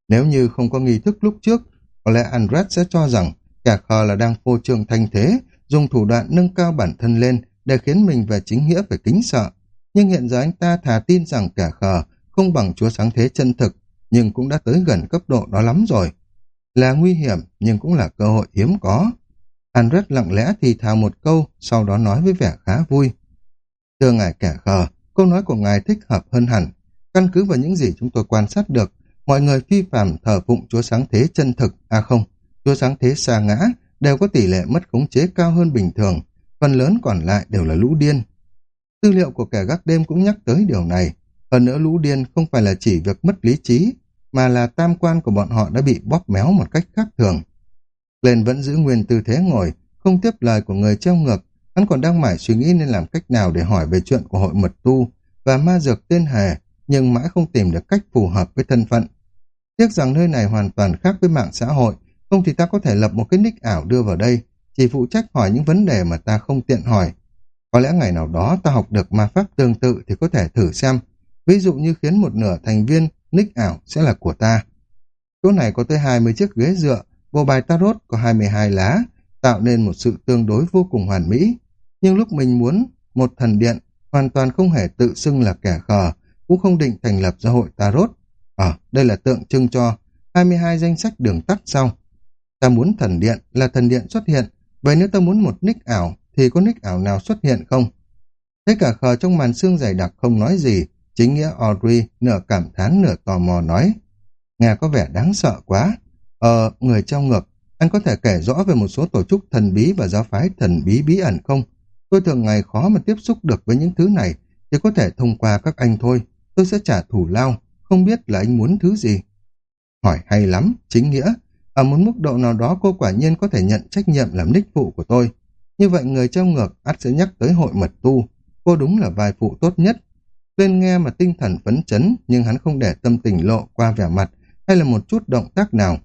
Nếu như không có nghi thức lúc trước, có lẽ Andres sẽ cho rằng kẻ khờ là đang phô trương thanh thế, dùng thủ đoạn nâng cao bản thân lên để khiến mình về chính nghĩa phải kính sợ. Nhưng hiện giờ anh ta thà tin rằng kẻ khờ không bằng chúa sáng thế chân thực, nhưng cũng đã tới gần cấp độ đó lắm rồi. Là nguy hiểm, nhưng cũng là cơ hội hiếm có. Andres lặng lẽ thì thào một câu, sau đó nói với vẻ khá vui. Thưa ngài kẻ khờ, câu nói của ngài thích hợp hơn hẳn. Căn cứ vào những gì chúng tôi quan sát được, mọi người phi phạm thờ phụng chúa sáng thế chân thực, à không, chúa sáng thế xa ngã, đều có tỷ lệ mất khống chế cao hơn bình thường, phần lớn còn lại đều là lũ điên. Tư liệu của kẻ gác đêm cũng nhắc tới điều này, hơn nữa lũ điên không phải là chỉ việc mất lý trí, mà là tam quan của bọn họ đã bị bóp méo một cách khác thường. Lên vẫn giữ nguyên tư thế ngồi, không tiếp lời của người treo ngược, hắn còn đang mải suy nghĩ nên làm cách nào để hỏi về chuyện của hội mật tu và ma dược tên hề, nhưng mãi không tìm được cách phù hợp với thân phận. Tiếc rằng nơi này hoàn toàn khác với mạng xã hội, không thì ta có thể lập một cái nick ảo đưa vào đây, chỉ phụ trách hỏi những vấn đề mà ta không tiện hỏi. Có lẽ ngày nào đó ta học được ma pháp tương tự thì có thể thử xem, ví dụ như khiến một nửa thành viên nick ảo sẽ là của ta. Chỗ này có tới 20 chiếc ghế dựa, bộ bài tarot có 22 lá, tạo nên một sự tương đối vô cùng hoàn mỹ. Nhưng lúc mình muốn một thần điện hoàn toàn không hề tự xưng là kẻ khờ, cũng không định thành lập ra hội tarot. Ờ, đây là tượng trưng cho 22 danh sách đường tắt sau. Ta muốn thần điện là thần điện xuất hiện, vậy nếu ta muốn một nick ảo thì có nick ảo nào xuất hiện không? Thế cả khờ trong màn xương dày đặc không nói gì, chính nghĩa Audrey nửa cảm thán nửa tò mò nói. Nghe có vẻ đáng sợ quá. Ờ, người trao ngược, anh có thể kể rõ về một số tổ chức thần bí và giáo phái thần bí bí ẩn không? Tôi thường ngày khó mà tiếp xúc được với những thứ này, chỉ có thể thông qua các anh thôi. Tôi sẽ trả thủ lao, không biết là anh muốn thứ gì. Hỏi hay lắm, chính nghĩa. Ở một mức độ nào đó cô quả nhiên có thể nhận trách nhiệm làm đích phụ của tôi. Như vậy người trao ngược ắt sẽ nhắc tới hội mật tu. Cô đúng là vai phụ tốt nhất. Tuyên nghe mà tinh thần phấn chấn, nhưng hắn không để tâm tình lộ qua vẻ mặt hay là một chút động tác nào.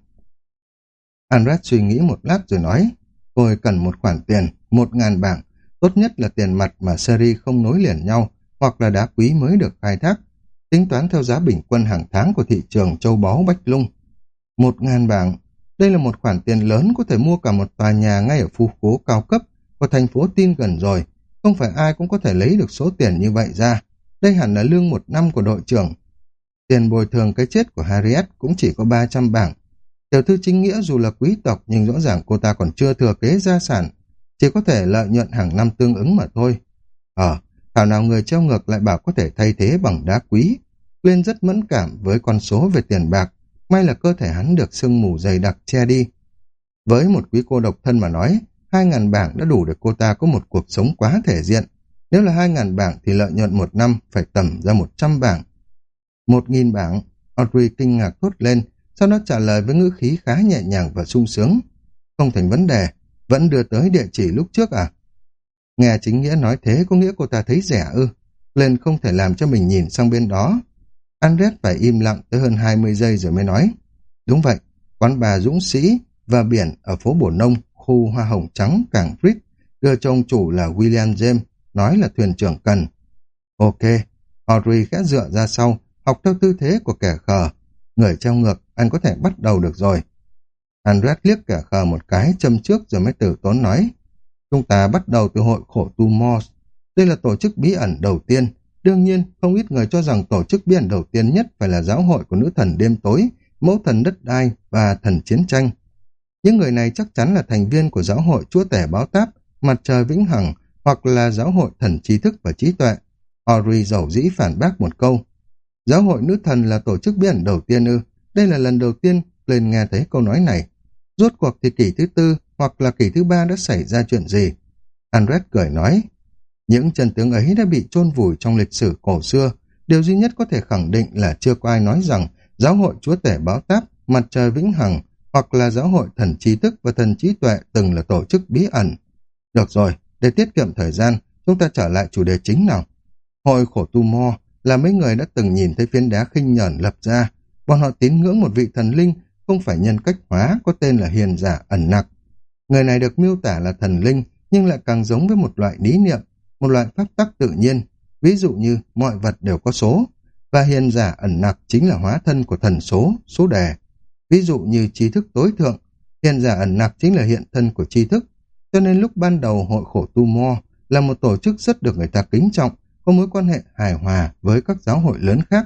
Andrat suy nghĩ một lát rồi nói, tôi cần một khoản tiền, một ngàn bảng, tốt nhất là tiền mặt mà series không nối liền nhau, hoặc là đá quý mới được khai thác, tính toán theo giá bình quân hàng tháng của thị trường châu báu Bách Lung. Một ngàn bảng, đây là một khoản tiền lớn có thể mua cả một tòa nhà ngay ở khu phố cao cấp của thành phố tin gần rồi, không phải ai cũng có thể lấy được số tiền như vậy ra. Đây hẳn là lương một năm của đội trưởng. Tiền bồi thường cái chết của Harriet cũng chỉ có 300 bảng, Tiểu thư chính nghĩa dù là quý tộc nhưng rõ ràng cô ta còn chưa thừa kế gia sản, chỉ có thể lợi nhuận hàng năm tương ứng mà thôi. Ờ, thảo nào người treo ngược lại bảo có thể thay thế bằng đá quý. Lên rất mẫn cảm với con số về tiền bạc, may là cơ thể hắn được sương mù dày đặc che đi. Với một quý cô độc thân mà nói, hai ngàn bảng đã đủ để cô ta có một cuộc sống quá thể diện. Nếu là hai ngàn bảng thì lợi nhuận một năm phải tầm ra một trăm bảng. Một nghìn bảng, Audrey kinh ngạc thốt lên, sau đó trả lời với ngữ khí khá nhẹ nhàng và sung sướng. Không thành vấn đề, vẫn đưa tới địa chỉ lúc trước à? Nghe chính nghĩa nói thế có nghĩa cô ta thấy rẻ ư. Lên không thể làm cho mình nhìn sang bên đó. Andres phải im lặng tới hơn 20 giây rồi mới nói. Đúng vậy, quán bà Dũng Sĩ và biển ở phố Bổ Nông, khu Hoa Hồng Trắng, Cảng Fritz, đưa cho ông chủ là William James, nói là thuyền trưởng cần. Ok, Audrey khẽ dựa ra sau, học theo tư thế của kẻ khờ, Người treo ngược, anh có thể bắt đầu được rồi. Andret liếc cả khờ một cái châm trước rồi mới từ tốn nói. Chúng ta bắt đầu từ hội khổ tu Mors. Đây là tổ chức bí ẩn đầu tiên. Đương nhiên, không ít người cho rằng tổ chức bí ẩn đầu tiên nhất phải là giáo hội của nữ thần đêm tối, mẫu thần đất đai và thần chiến tranh. Những người này chắc chắn là thành viên của giáo hội chúa tể báo táp, mặt trời vĩnh hằng hoặc là giáo hội thần trí thức và trí tuệ. Ori dầu dĩ phản bác một câu. Giáo hội nữ thần là tổ chức bí ẩn đầu tiên ư. Đây là lần đầu tiên lên nghe thấy câu nói này. Rốt cuộc thì kỷ thứ tư hoặc là kỷ thứ ba đã xảy ra chuyện gì? Andres cười nói, những chân tướng ấy đã bị chôn vùi trong lịch sử cổ xưa. Điều duy nhất có thể khẳng định là chưa có ai nói rằng giáo hội chúa tể báo táp, mặt trời vĩnh hằng hoặc là giáo hội thần trí thức và thần trí tuệ từng là tổ chức bí ẩn. Được rồi, để tiết kiệm thời gian, chúng ta trở lại chủ đề chính nào. Hội khổ tu mo là mấy người đã từng nhìn thấy phiến đá khinh nhẫn lập ra. Bọn họ tín ngưỡng một vị thần linh không phải nhân cách hóa có tên là hiền giả ẩn nặc. Người này được miêu tả là thần linh nhưng lại càng giống với một loại lý niệm, một loại pháp tắc tự nhiên. Ví dụ như mọi vật đều có số và hiền giả ẩn nặc chính là hóa thân của thần số, số đề. Ví dụ như trí thức tối thượng, hiền giả ẩn nặc chính là hiện thân của trí thức. Cho nên lúc ban đầu hội khổ tu mo là một tổ chức rất được người ta kính trọng, có mối quan hệ hài hòa với các giáo hội lớn khác.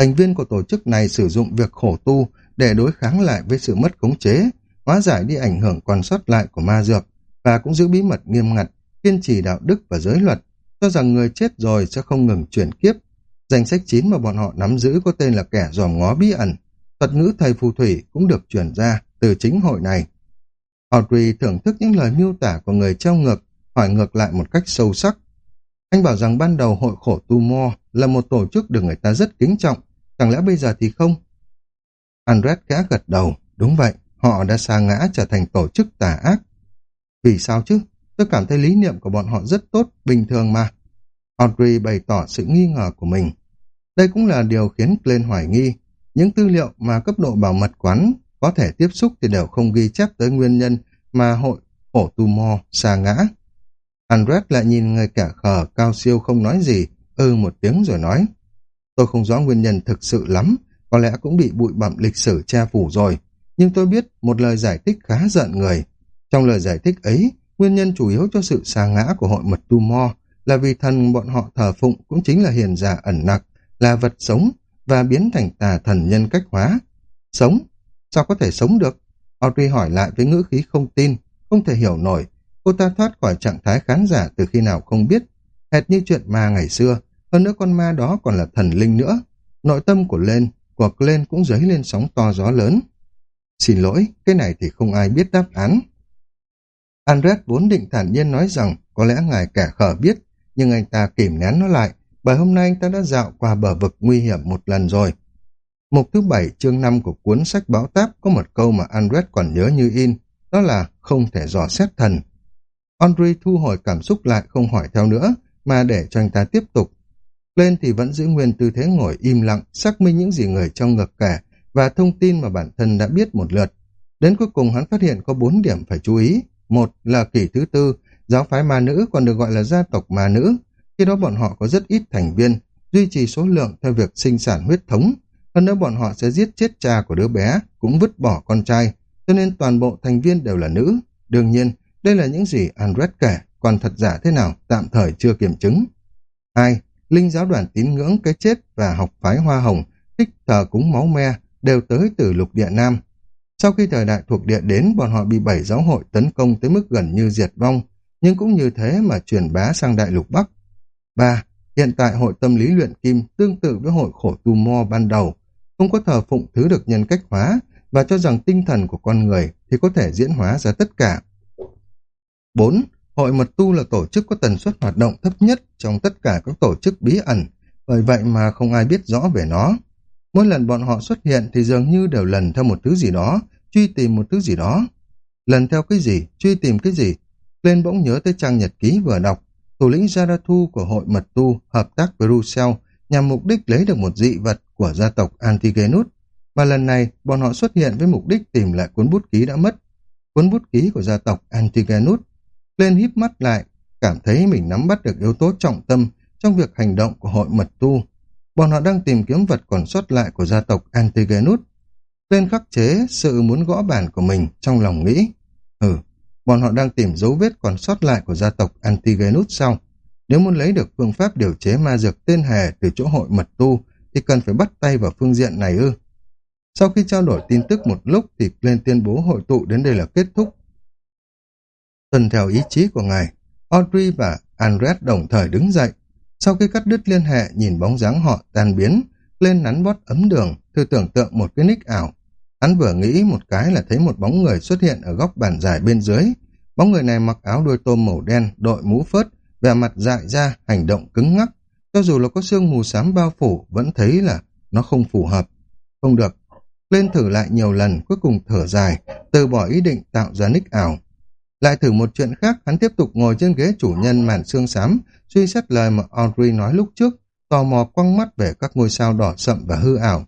Thành viên của tổ chức này sử dụng việc khổ tu để đối kháng lại với sự mất khống chế, hóa giải đi ảnh hưởng còn sót lại của ma dược và cũng giữ bí mật nghiêm ngặt, kiên trì đạo đức và giới luật, cho rằng người chết rồi sẽ không ngừng chuyển kiếp. Danh sách chín mà bọn họ nắm giữ có tên là kẻ dòm ngó bí ẩn. Thuật ngữ thầy phù thủy cũng được chuyển ra từ chính hội này. Audrey thưởng thức những lời miêu tả của người treo ngược, hỏi ngược lại một cách sâu sắc. Anh bảo rằng ban đầu hội khổ tu mo là một tổ chức được người ta rất kính trọng, chẳng lẽ bây giờ thì không? Andret khẽ gật đầu, đúng vậy, họ đã xa ngã trở thành tổ chức tà ác. Vì sao chứ? Tôi cảm thấy lý niệm của bọn họ rất tốt, bình thường mà. Audrey bày tỏ sự nghi ngờ của mình. Đây cũng là điều khiến Glenn hoài nghi. Những tư liệu mà cấp độ bảo mật quán có thể tiếp xúc thì đều không ghi chép tới nguyên nhân mà hội khổ tu mò xa ngã. Andret lại nhìn người cả khờ cao siêu không nói gì, ư ừ một tiếng rồi nói. Tôi không rõ nguyên nhân thực sự lắm, có lẽ cũng bị bụi bặm lịch sử che phủ rồi. Nhưng tôi biết một lời giải thích khá giận người. Trong lời giải thích ấy, nguyên nhân chủ yếu cho sự xa ngã của hội mật tu mo là vì thần bọn họ thờ phụng cũng chính là hiền giả ẩn nặc, là vật sống và biến thành tà thần nhân cách hóa. Sống? Sao có thể sống được? Audrey hỏi lại với ngữ khí không tin, không thể hiểu nổi. Cô ta thoát khỏi trạng thái khán giả từ khi nào không biết. Hệt như chuyện ma ngày xưa, hơn nữa con ma đó còn là thần linh nữa. Nội tâm của lên, của lên cũng dấy lên sóng to gió lớn. Xin lỗi, cái này thì không ai biết đáp án. Andres vốn định thản nhiên nói rằng có lẽ ngài kẻ khở biết, nhưng anh ta kìm nén nó lại, bởi hôm nay anh ta đã dạo qua bờ vực nguy hiểm một lần rồi. Mục thứ bảy chương 5 của cuốn sách báo táp có một câu mà Andres còn nhớ như in, đó là không thể dò xét thần. Andre thu hồi cảm xúc lại không hỏi theo nữa, mà để cho anh ta tiếp tục. Lên thì vẫn giữ nguyên tư thế ngồi im lặng, xác minh những gì người trong ngực kể và thông tin mà bản thân đã biết một lượt. Đến cuối cùng hắn phát hiện có bốn điểm phải chú ý. Một là kỷ thứ tư, giáo phái ma nữ còn được gọi là gia tộc ma nữ. Khi đó bọn họ có rất ít thành viên, duy trì số lượng theo việc sinh sản huyết thống. Hơn nữa bọn họ sẽ giết chết cha của đứa bé, cũng vứt bỏ con trai, cho nên toàn bộ thành viên đều là nữ. Đương nhiên, đây là những gì Andret kể, còn thật giả thế nào tạm thời chưa kiểm chứng. Hai, Linh giáo đoàn tín ngưỡng cái chết và học phái hoa hồng, thích thờ cúng máu me, đều tới từ lục địa Nam. Sau khi thời đại thuộc địa đến, bọn họ bị bảy giáo hội tấn công tới mức gần như diệt vong, nhưng cũng như thế mà truyền bá sang đại lục Bắc. 3. Hiện tại hội tâm lý luyện kim tương tự với hội khổ tu mo ban đầu, không có thờ phụng thứ được nhân cách hóa và cho rằng tinh thần của con người thì có thể diễn hóa ra tất cả. 4. Hội mật tu là tổ chức có tần suất hoạt động thấp nhất trong tất cả các tổ chức bí ẩn, bởi vậy mà không ai biết rõ về nó. Mỗi lần bọn họ xuất hiện thì dường như đều lần theo một thứ gì đó, truy tìm một thứ gì đó. Lần theo cái gì, truy tìm cái gì. Lên bỗng nhớ tới trang nhật ký vừa đọc, thủ lĩnh Zarathu của hội mật tu hợp tác với Russell nhằm mục đích lấy được một dị vật của gia tộc Antigenus. Và lần này, bọn họ xuất hiện với mục đích tìm lại cuốn bút ký đã mất. Cuốn bút ký của gia tộc Antigenus. Lên híp mắt lại, cảm thấy mình nắm bắt được yếu tố trọng tâm trong việc hành động của hội mật tu bọn họ đang tìm kiếm vật còn sót lại của gia tộc Antigenus. Lên khắc chế sự muốn gõ bản của mình trong lòng nghĩ. Ừ, bọn họ đang tìm dấu vết còn sót lại của gia tộc Antigenus sau. Nếu muốn lấy được phương pháp điều chế ma dược tên hề từ chỗ hội mật tu, thì cần phải bắt tay vào phương diện này ư. Sau khi trao đổi tin tức một lúc thì lên tuyên bố hội tụ đến đây là kết thúc. Tuần theo ý chí của ngài, Audrey và Andres đồng thời đứng dậy, sau khi cắt đứt liên hệ, nhìn bóng dáng họ tan biến, lên nắn bót ấm đường, thư tưởng tượng một cái nick ảo. Hắn vừa nghĩ một cái là thấy một bóng người xuất hiện ở góc bàn dài bên dưới. Bóng người này mặc áo đuôi tôm màu đen, đội mũ phớt, vẻ mặt dại ra, hành động cứng ngắc. Cho dù là có sương mù xám bao phủ, vẫn thấy là nó không phù hợp. Không được. Lên thử lại nhiều lần, cuối cùng thở dài, từ bỏ ý định tạo ra nick ảo. Lại thử một chuyện khác, hắn tiếp tục ngồi trên ghế chủ nhân màn xương xám, suy xét lời mà Audrey nói lúc trước, tò mò quăng mắt về các ngôi sao đỏ sậm và hư ảo.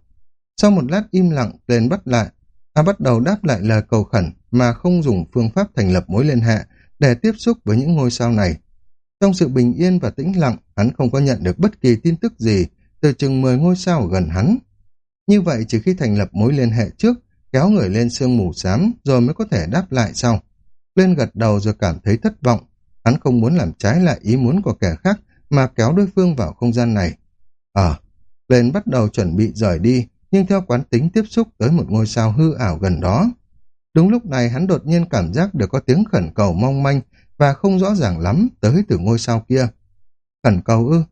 Sau một lát im lặng, lên bắt lại, ta bắt đầu đáp lại lời cầu khẩn mà không dùng phương pháp thành lập mối liên hệ để tiếp xúc với những ngôi sao này. Trong sự bình yên và tĩnh lặng, hắn không có nhận được bất kỳ tin tức gì từ chừng 10 ngôi sao gần hắn. Như vậy chỉ khi thành lập mối liên hệ trước, kéo người lên sương mù xám rồi mới có thể đáp lại sau. Lên gật đầu rồi cảm thấy thất vọng. Hắn không muốn làm trái lại ý muốn của kẻ khác mà kéo đối phương vào không gian này. Ờ, lên bắt đầu chuẩn bị rời đi, nhưng theo quán tính tiếp xúc tới một ngôi sao hư ảo gần đó. Đúng lúc này hắn đột nhiên cảm giác được có tiếng khẩn cầu mong manh và không rõ ràng lắm tới từ ngôi sao kia. Khẩn cầu ư,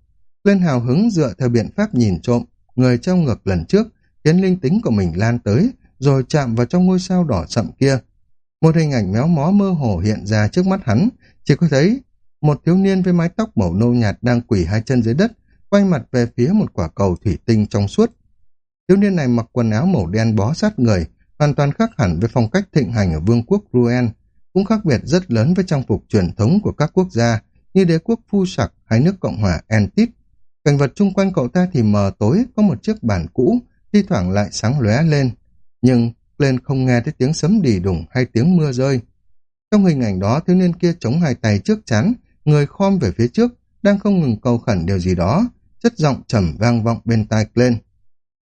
lên hào hứng dựa theo biện pháp nhìn trộm, người trong ngược lần trước, khiến linh tính của mình lan tới, rồi chạm vào trong ngôi sao đỏ sậm kia. Một hình ảnh méo mó mơ hồ hiện ra trước mắt hắn, chỉ có thấy một thiếu niên với mái tóc màu nâu nhạt đang quỳ hai chân dưới đất, quay mặt về phía một quả cầu thủy tinh trong suốt. Thiếu niên này mặc quần áo màu đen bó sát người, hoàn toàn khác hẳn với phong cách thịnh hành ở vương quốc Ruen, cũng khác biệt rất lớn với trang phục truyền thống của các quốc gia như đế quốc Phu Sặc hay nước Cộng hòa Entit. Cảnh vật chung quanh cậu ta thì mờ tối, có một chiếc bàn cũ, thi thoảng lại sáng lóe lên. Nhưng lên không nghe thấy tiếng sấm đì đùng hay tiếng mưa rơi. Trong hình ảnh đó, thiếu niên kia chống hai tay trước chắn, người khom về phía trước, đang không ngừng cầu khẩn điều gì đó, chất giọng trầm vang vọng bên tai lên.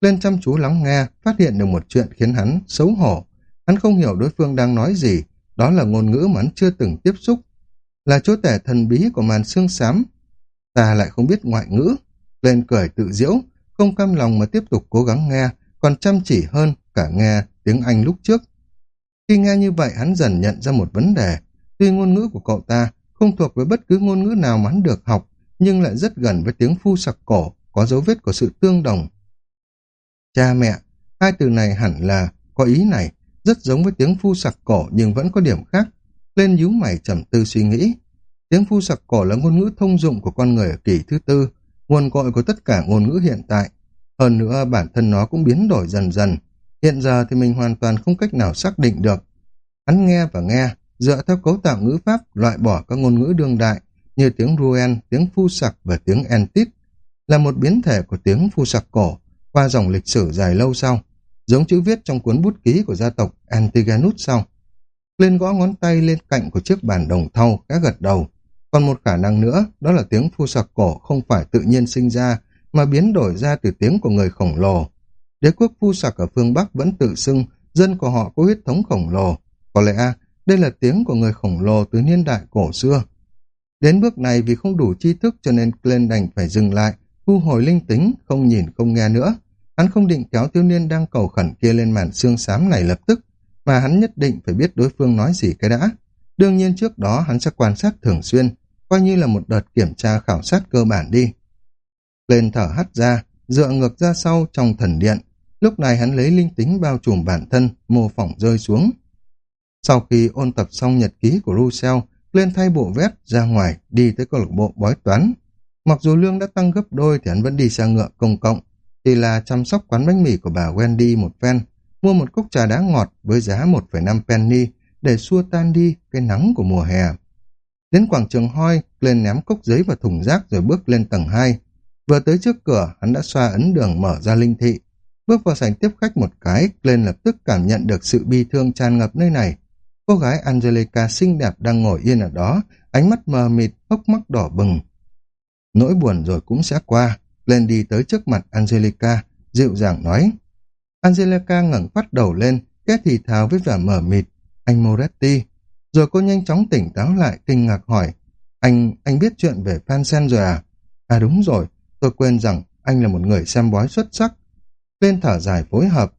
Lên chăm chú lắng nghe, phát hiện được một chuyện khiến hắn xấu hổ. Hắn không hiểu đối phương đang nói gì, đó là ngôn ngữ mà hắn chưa từng tiếp xúc. Là chúa tể thần bí của màn xương xám. Ta lại không biết ngoại ngữ. Lên cười tự diễu, không cam lòng mà tiếp tục cố gắng nghe, còn chăm chỉ hơn cả nghe tiếng Anh lúc trước. Khi nghe như vậy hắn dần nhận ra một vấn đề. Tuy ngôn ngữ của cậu ta không thuộc với bất cứ ngôn ngữ nào mà hắn được học, nhưng lại rất gần với tiếng phu sặc cổ, có dấu vết của sự tương đồng. Cha mẹ, hai từ này hẳn là có ý này, rất giống với tiếng phu sặc cổ nhưng vẫn có điểm khác. Lên nhíu mày trầm tư suy nghĩ. Tiếng phu sặc cổ là ngôn ngữ thông dụng của con người ở kỷ thứ tư, nguồn cội của tất cả ngôn ngữ hiện tại. Hơn nữa bản thân nó cũng biến đổi dần dần. Hiện giờ thì mình hoàn toàn không cách nào xác định được. Hắn nghe và nghe, dựa theo cấu tạo ngữ pháp loại bỏ các ngôn ngữ đương đại như tiếng Ruen, tiếng Phu Sặc và tiếng Entit, là một biến thể của tiếng Phu Sặc cổ qua dòng lịch sử dài lâu sau, giống chữ viết trong cuốn bút ký của gia tộc Antigonus sau. Lên gõ ngón tay lên cạnh của chiếc bàn đồng thau, khá gật đầu. Còn một khả năng nữa, đó là tiếng Phu Sặc cổ không phải tự nhiên sinh ra, mà biến đổi ra từ tiếng của người khổng lồ. Đế quốc Phu Sạc ở phương Bắc vẫn tự xưng dân của họ có huyết thống khổng lồ. Có lẽ đây là tiếng của người khổng lồ từ niên đại cổ xưa. Đến bước này vì không đủ tri thức cho nên Glenn đành phải dừng lại, thu hồi linh tính, không nhìn không nghe nữa. Hắn không định kéo thiếu niên đang cầu khẩn kia lên màn xương xám này lập tức, mà hắn nhất định phải biết đối phương nói gì cái đã. Đương nhiên trước đó hắn sẽ quan sát thường xuyên, coi như là một đợt kiểm tra khảo sát cơ bản đi. Lên thở hắt ra, dựa ngược ra sau trong thần điện. Lúc này hắn lấy linh tính bao trùm bản thân, mô phỏng rơi xuống. Sau khi ôn tập xong nhật ký của Russell, lên thay bộ vest ra ngoài đi tới câu lạc bộ bói toán. Mặc dù lương đã tăng gấp đôi thì hắn vẫn đi xe ngựa công cộng, thì là chăm sóc quán bánh mì của bà Wendy một phen, mua một cốc trà đá ngọt với giá 1,5 penny để xua tan đi cái nắng của mùa hè. Đến quảng trường hoi, lên ném cốc giấy vào thùng rác rồi bước lên tầng 2. Vừa tới trước cửa, hắn đã xoa ấn đường mở ra linh thị. Bước vào sảnh tiếp khách một cái, lên lập tức cảm nhận được sự bi thương tràn ngập nơi này. Cô gái Angelica xinh đẹp đang ngồi yên ở đó, ánh mắt mờ mịt, hốc mắt đỏ bừng. Nỗi buồn rồi cũng sẽ qua, lên đi tới trước mặt Angelica, dịu dàng nói. Angelica ngẩng phát đầu lên, kết thì thào với vẻ mờ mịt. Anh Moretti. Rồi cô nhanh chóng tỉnh táo lại, kinh ngạc hỏi. Anh, anh biết chuyện về Fansen rồi à? À đúng rồi, tôi quên rằng anh là một người xem bói xuất sắc. Lên thở dài phối hợp.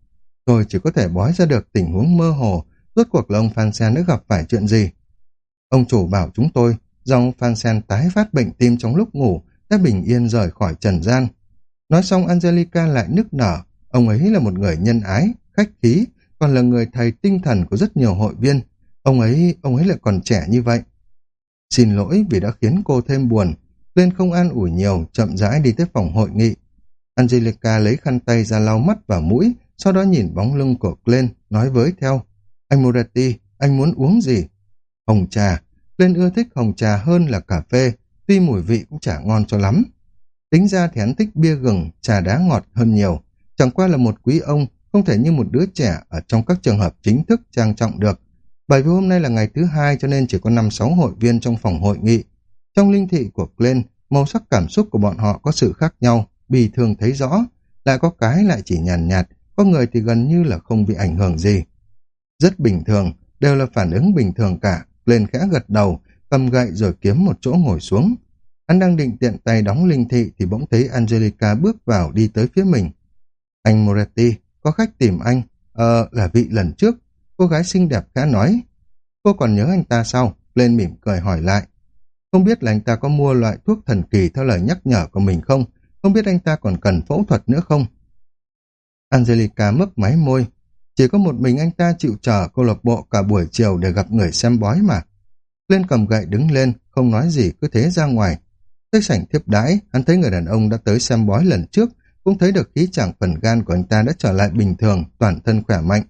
Tôi chỉ có thể bói ra được tình huống mơ hồ rốt cuộc là ông Phan Sen đã gặp phải chuyện gì. Ông chủ bảo chúng tôi dòng Phan Sen tái phát bệnh tim trong lúc ngủ đã bình yên rời khỏi trần gian. Nói xong Angelica lại nức nở, ông ấy là một người nhân ái, khách khí, còn là người thầy tinh thần của rất nhiều hội viên. Ông ấy, ông ấy lại còn trẻ như vậy. Xin lỗi vì đã khiến cô thêm buồn. Lên không an ủi nhiều, chậm rãi đi tới phòng hội nghị. Angelica lấy khăn tay ra lau mắt và mũi, sau đó nhìn bóng lưng của Glenn, nói với theo. Anh Moretti, anh muốn uống gì? Hồng trà. Glenn ưa thích hồng trà hơn là cà phê, tuy mùi vị cũng chả ngon cho lắm. Tính ra thì hắn thích bia gừng, trà đá ngọt hơn nhiều. Chẳng qua là một quý ông, không thể như một đứa trẻ ở trong các trường hợp chính thức trang trọng được. Bởi vì hôm nay là ngày thứ hai cho nên chỉ có 5-6 hội viên trong phòng hội nghị. Trong linh thị của Glenn, màu sắc cảm xúc của bọn họ có sự khác nhau, bị thường thấy rõ, lại có cái lại chỉ nhàn nhạt, nhạt, có người thì gần như là không bị ảnh hưởng gì. Rất bình thường, đều là phản ứng bình thường cả, lên khẽ gật đầu, cầm gậy rồi kiếm một chỗ ngồi xuống. Hắn đang định tiện tay đóng linh thị thì bỗng thấy Angelica bước vào đi tới phía mình. Anh Moretti, có khách tìm anh, ờ, là vị lần trước. Cô gái xinh đẹp khẽ nói. Cô còn nhớ anh ta sao? Lên mỉm cười hỏi lại. Không biết là anh ta có mua loại thuốc thần kỳ theo lời nhắc nhở của mình không? Không biết anh ta còn cần phẫu thuật nữa không? Angelica mấp máy môi. Chỉ có một mình anh ta chịu chờ câu lạc bộ cả buổi chiều để gặp người xem bói mà. Lên cầm gậy đứng lên, không nói gì cứ thế ra ngoài. Tới sảnh tiếp đãi, hắn thấy người đàn ông đã tới xem bói lần trước, cũng thấy được khí chẳng phần gan của anh ta đã trở lại bình thường, toàn thân khỏe mạnh.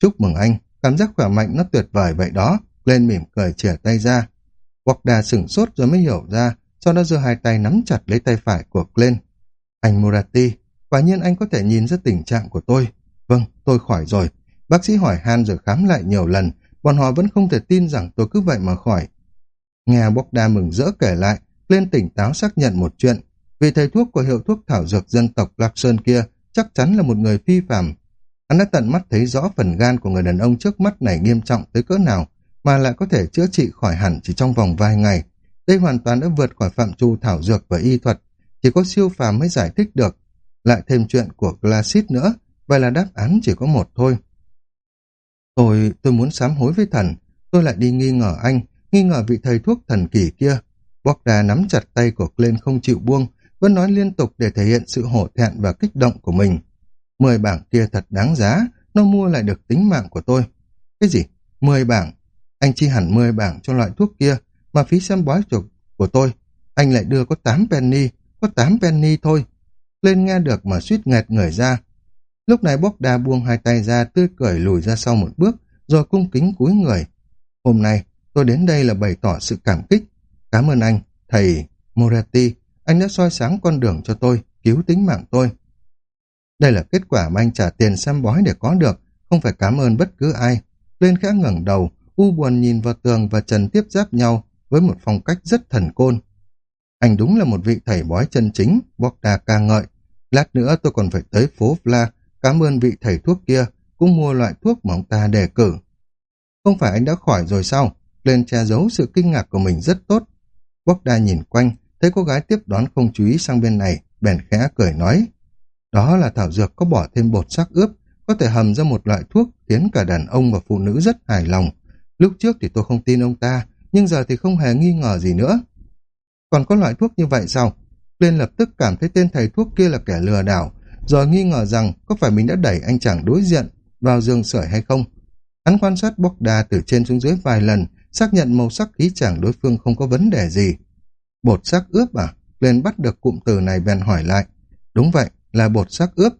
Chúc mừng anh, cảm giác khỏe mạnh nó tuyệt vời vậy đó. Lên mỉm cười chìa tay ra. Hoặc đà sửng sốt rồi mới hiểu ra, sau đó giơ hai tay nắm chặt lấy tay phải của Glenn. Anh Murati, quả nhiên anh có thể nhìn ra tình trạng của tôi. Vâng, tôi khỏi rồi. Bác sĩ hỏi han rồi khám lại nhiều lần, bọn họ vẫn không thể tin rằng tôi cứ vậy mà khỏi. Nghe Bogda mừng rỡ kể lại, lên tỉnh táo xác nhận một chuyện. Vì thầy thuốc của hiệu thuốc thảo dược dân tộc Lạc Sơn kia chắc chắn là một người phi phạm. Hắn đã tận mắt thấy rõ phần gan của người đàn ông trước mắt này nghiêm trọng tới cỡ nào, mà lại có thể chữa trị khỏi hẳn chỉ trong vòng vài ngày. Đây hoàn toàn đã vượt khỏi phạm trù thảo dược và y thuật, chỉ có siêu phàm mới giải thích được. Lại thêm chuyện của Glacis nữa, vậy là đáp án chỉ có một thôi. Tôi, tôi muốn sám hối với thần, tôi lại đi nghi ngờ anh, nghi ngờ vị thầy thuốc thần kỳ kia. Bogda nắm chặt tay của Glenn không chịu buông, vẫn nói liên tục để thể hiện sự hổ thẹn và kích động của mình. Mười bảng kia thật đáng giá, nó mua lại được tính mạng của tôi. Cái gì? Mười bảng? Anh chi hẳn mười bảng cho loại thuốc kia, mà phí xem bói chuộc của tôi. Anh lại đưa có tám penny, có tám penny thôi. Lên nghe được mà suýt nghẹt người ra. Lúc này bốc đa buông hai tay ra tươi cười lùi ra sau một bước, rồi cung kính cúi người. Hôm nay, tôi đến đây là bày tỏ sự cảm kích. Cảm ơn anh, thầy Moretti, anh đã soi sáng con đường cho tôi, cứu tính mạng tôi. Đây là kết quả mà anh trả tiền xem bói để có được, không phải cảm ơn bất cứ ai. Lên khẽ ngẩng đầu, u buồn nhìn vào tường và trần tiếp giáp nhau với một phong cách rất thần côn. Anh đúng là một vị thầy bói chân chính, Bogda ca ngợi. Lát nữa tôi còn phải tới phố Fla, cảm ơn vị thầy thuốc kia, cũng mua loại thuốc mà ông ta đề cử. Không phải anh đã khỏi rồi sao? Lên che giấu sự kinh ngạc của mình rất tốt. Bogda nhìn quanh, thấy cô gái tiếp đón không chú ý sang bên này, bèn khẽ cười nói. Đó là thảo dược có bỏ thêm bột sắc ướp, có thể hầm ra một loại thuốc khiến cả đàn ông và phụ nữ rất hài lòng. Lúc trước thì tôi không tin ông ta, nhưng giờ thì không hề nghi ngờ gì nữa. Còn có loại thuốc như vậy sao? Lên lập tức cảm thấy tên thầy thuốc kia là kẻ lừa đảo, rồi nghi ngờ rằng có phải mình đã đẩy anh chàng đối diện vào giường sưởi hay không. Hắn quan sát bóc đà từ trên xuống dưới vài lần, xác nhận màu sắc khí chàng đối phương không có vấn đề gì. Bột sắc ướp à? Lên bắt được cụm từ này bèn hỏi lại. Đúng vậy, là bột sắc ướp.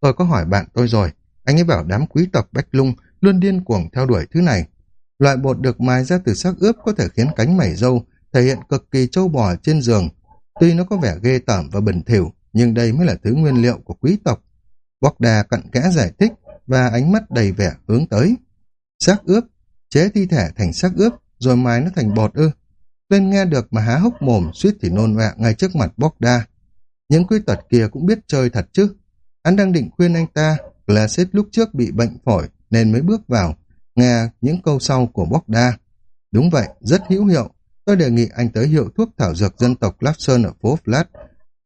Tôi có hỏi bạn tôi rồi, anh ấy bảo đám quý tộc Bách Lung luôn điên cuồng theo đuổi thứ này. Loại bột được mài ra từ xác ướp có thể khiến cánh mảy dâu thể hiện cực kỳ trâu bò trên giường. Tuy nó có vẻ ghê tởm và bẩn thỉu, nhưng đây mới là thứ nguyên liệu của quý tộc. Bóc đà cặn kẽ giải thích và ánh mắt đầy vẻ hướng tới. Xác ướp, chế thi thể thành xác ướp, rồi mài nó thành bột ư. Lên nghe được mà há hốc mồm, suýt thì nôn ọe ngay trước mặt bóc đa. Những quý tật kia cũng biết chơi thật chứ. Anh đang định khuyên anh ta, Glacis lúc trước bị bệnh phổi nên mới bước vào, nghe những câu sau của bóc đa. Đúng vậy, rất hữu hiệu. Tôi đề nghị anh tới hiệu thuốc thảo dược dân tộc Lapson ở phố Flat.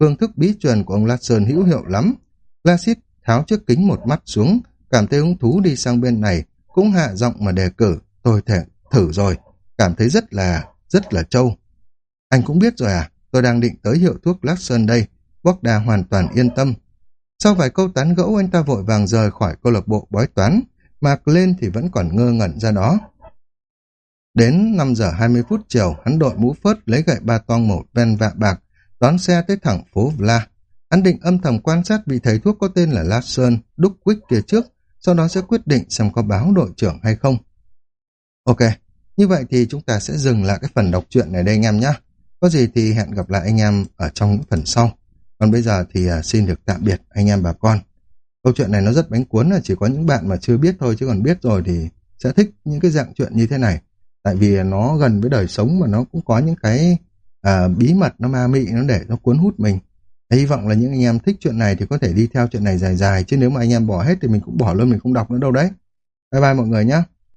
Phương thức bí truyền của ông Lapson hữu hiệu lắm. Lassit tháo chiếc kính một mắt xuống, cảm thấy hứng thú đi sang bên này, cũng hạ giọng mà đề cử. Tôi thể thử rồi, cảm thấy rất là, rất là trâu. Anh cũng biết rồi à, tôi đang định tới hiệu thuốc Lapson đây. Bóc Đa hoàn toàn yên tâm. Sau vài câu tán gẫu anh ta vội vàng rời khỏi câu lạc bộ bói toán, Mạc lên thì vẫn còn ngơ ngẩn ra đó. Đến 5 giờ 20 phút chiều, hắn đội mũ phớt lấy gậy ba toang màu ven vạ bạc, đón xe tới thẳng phố Vla. Hắn định âm thầm quan sát vị thầy thuốc có tên là La Sơn, đúc quýt kia trước, sau đó sẽ quyết định xem có báo đội trưởng hay không. Ok, Như vậy thì chúng ta sẽ dừng lại cái phần đọc truyện này đây anh em nhé. Có gì thì hẹn gặp lại anh em ở trong những phần sau. Còn bây giờ thì à, xin được tạm biệt anh em bà con. Câu chuyện này nó rất bánh cuốn là chỉ có những bạn mà chưa biết thôi chứ còn biết rồi thì sẽ thích những cái dạng chuyện như thế này. Tại vì nó gần với đời sống mà nó cũng có những cái à, bí mật nó ma mị nó để nó cuốn hút mình. Hy vọng là những anh em thích chuyện này thì có thể đi theo chuyện này dài dài chứ nếu mà anh em bỏ hết thì mình cũng bỏ luôn mình không đọc nữa đâu đấy. Bye bye mọi người nhé.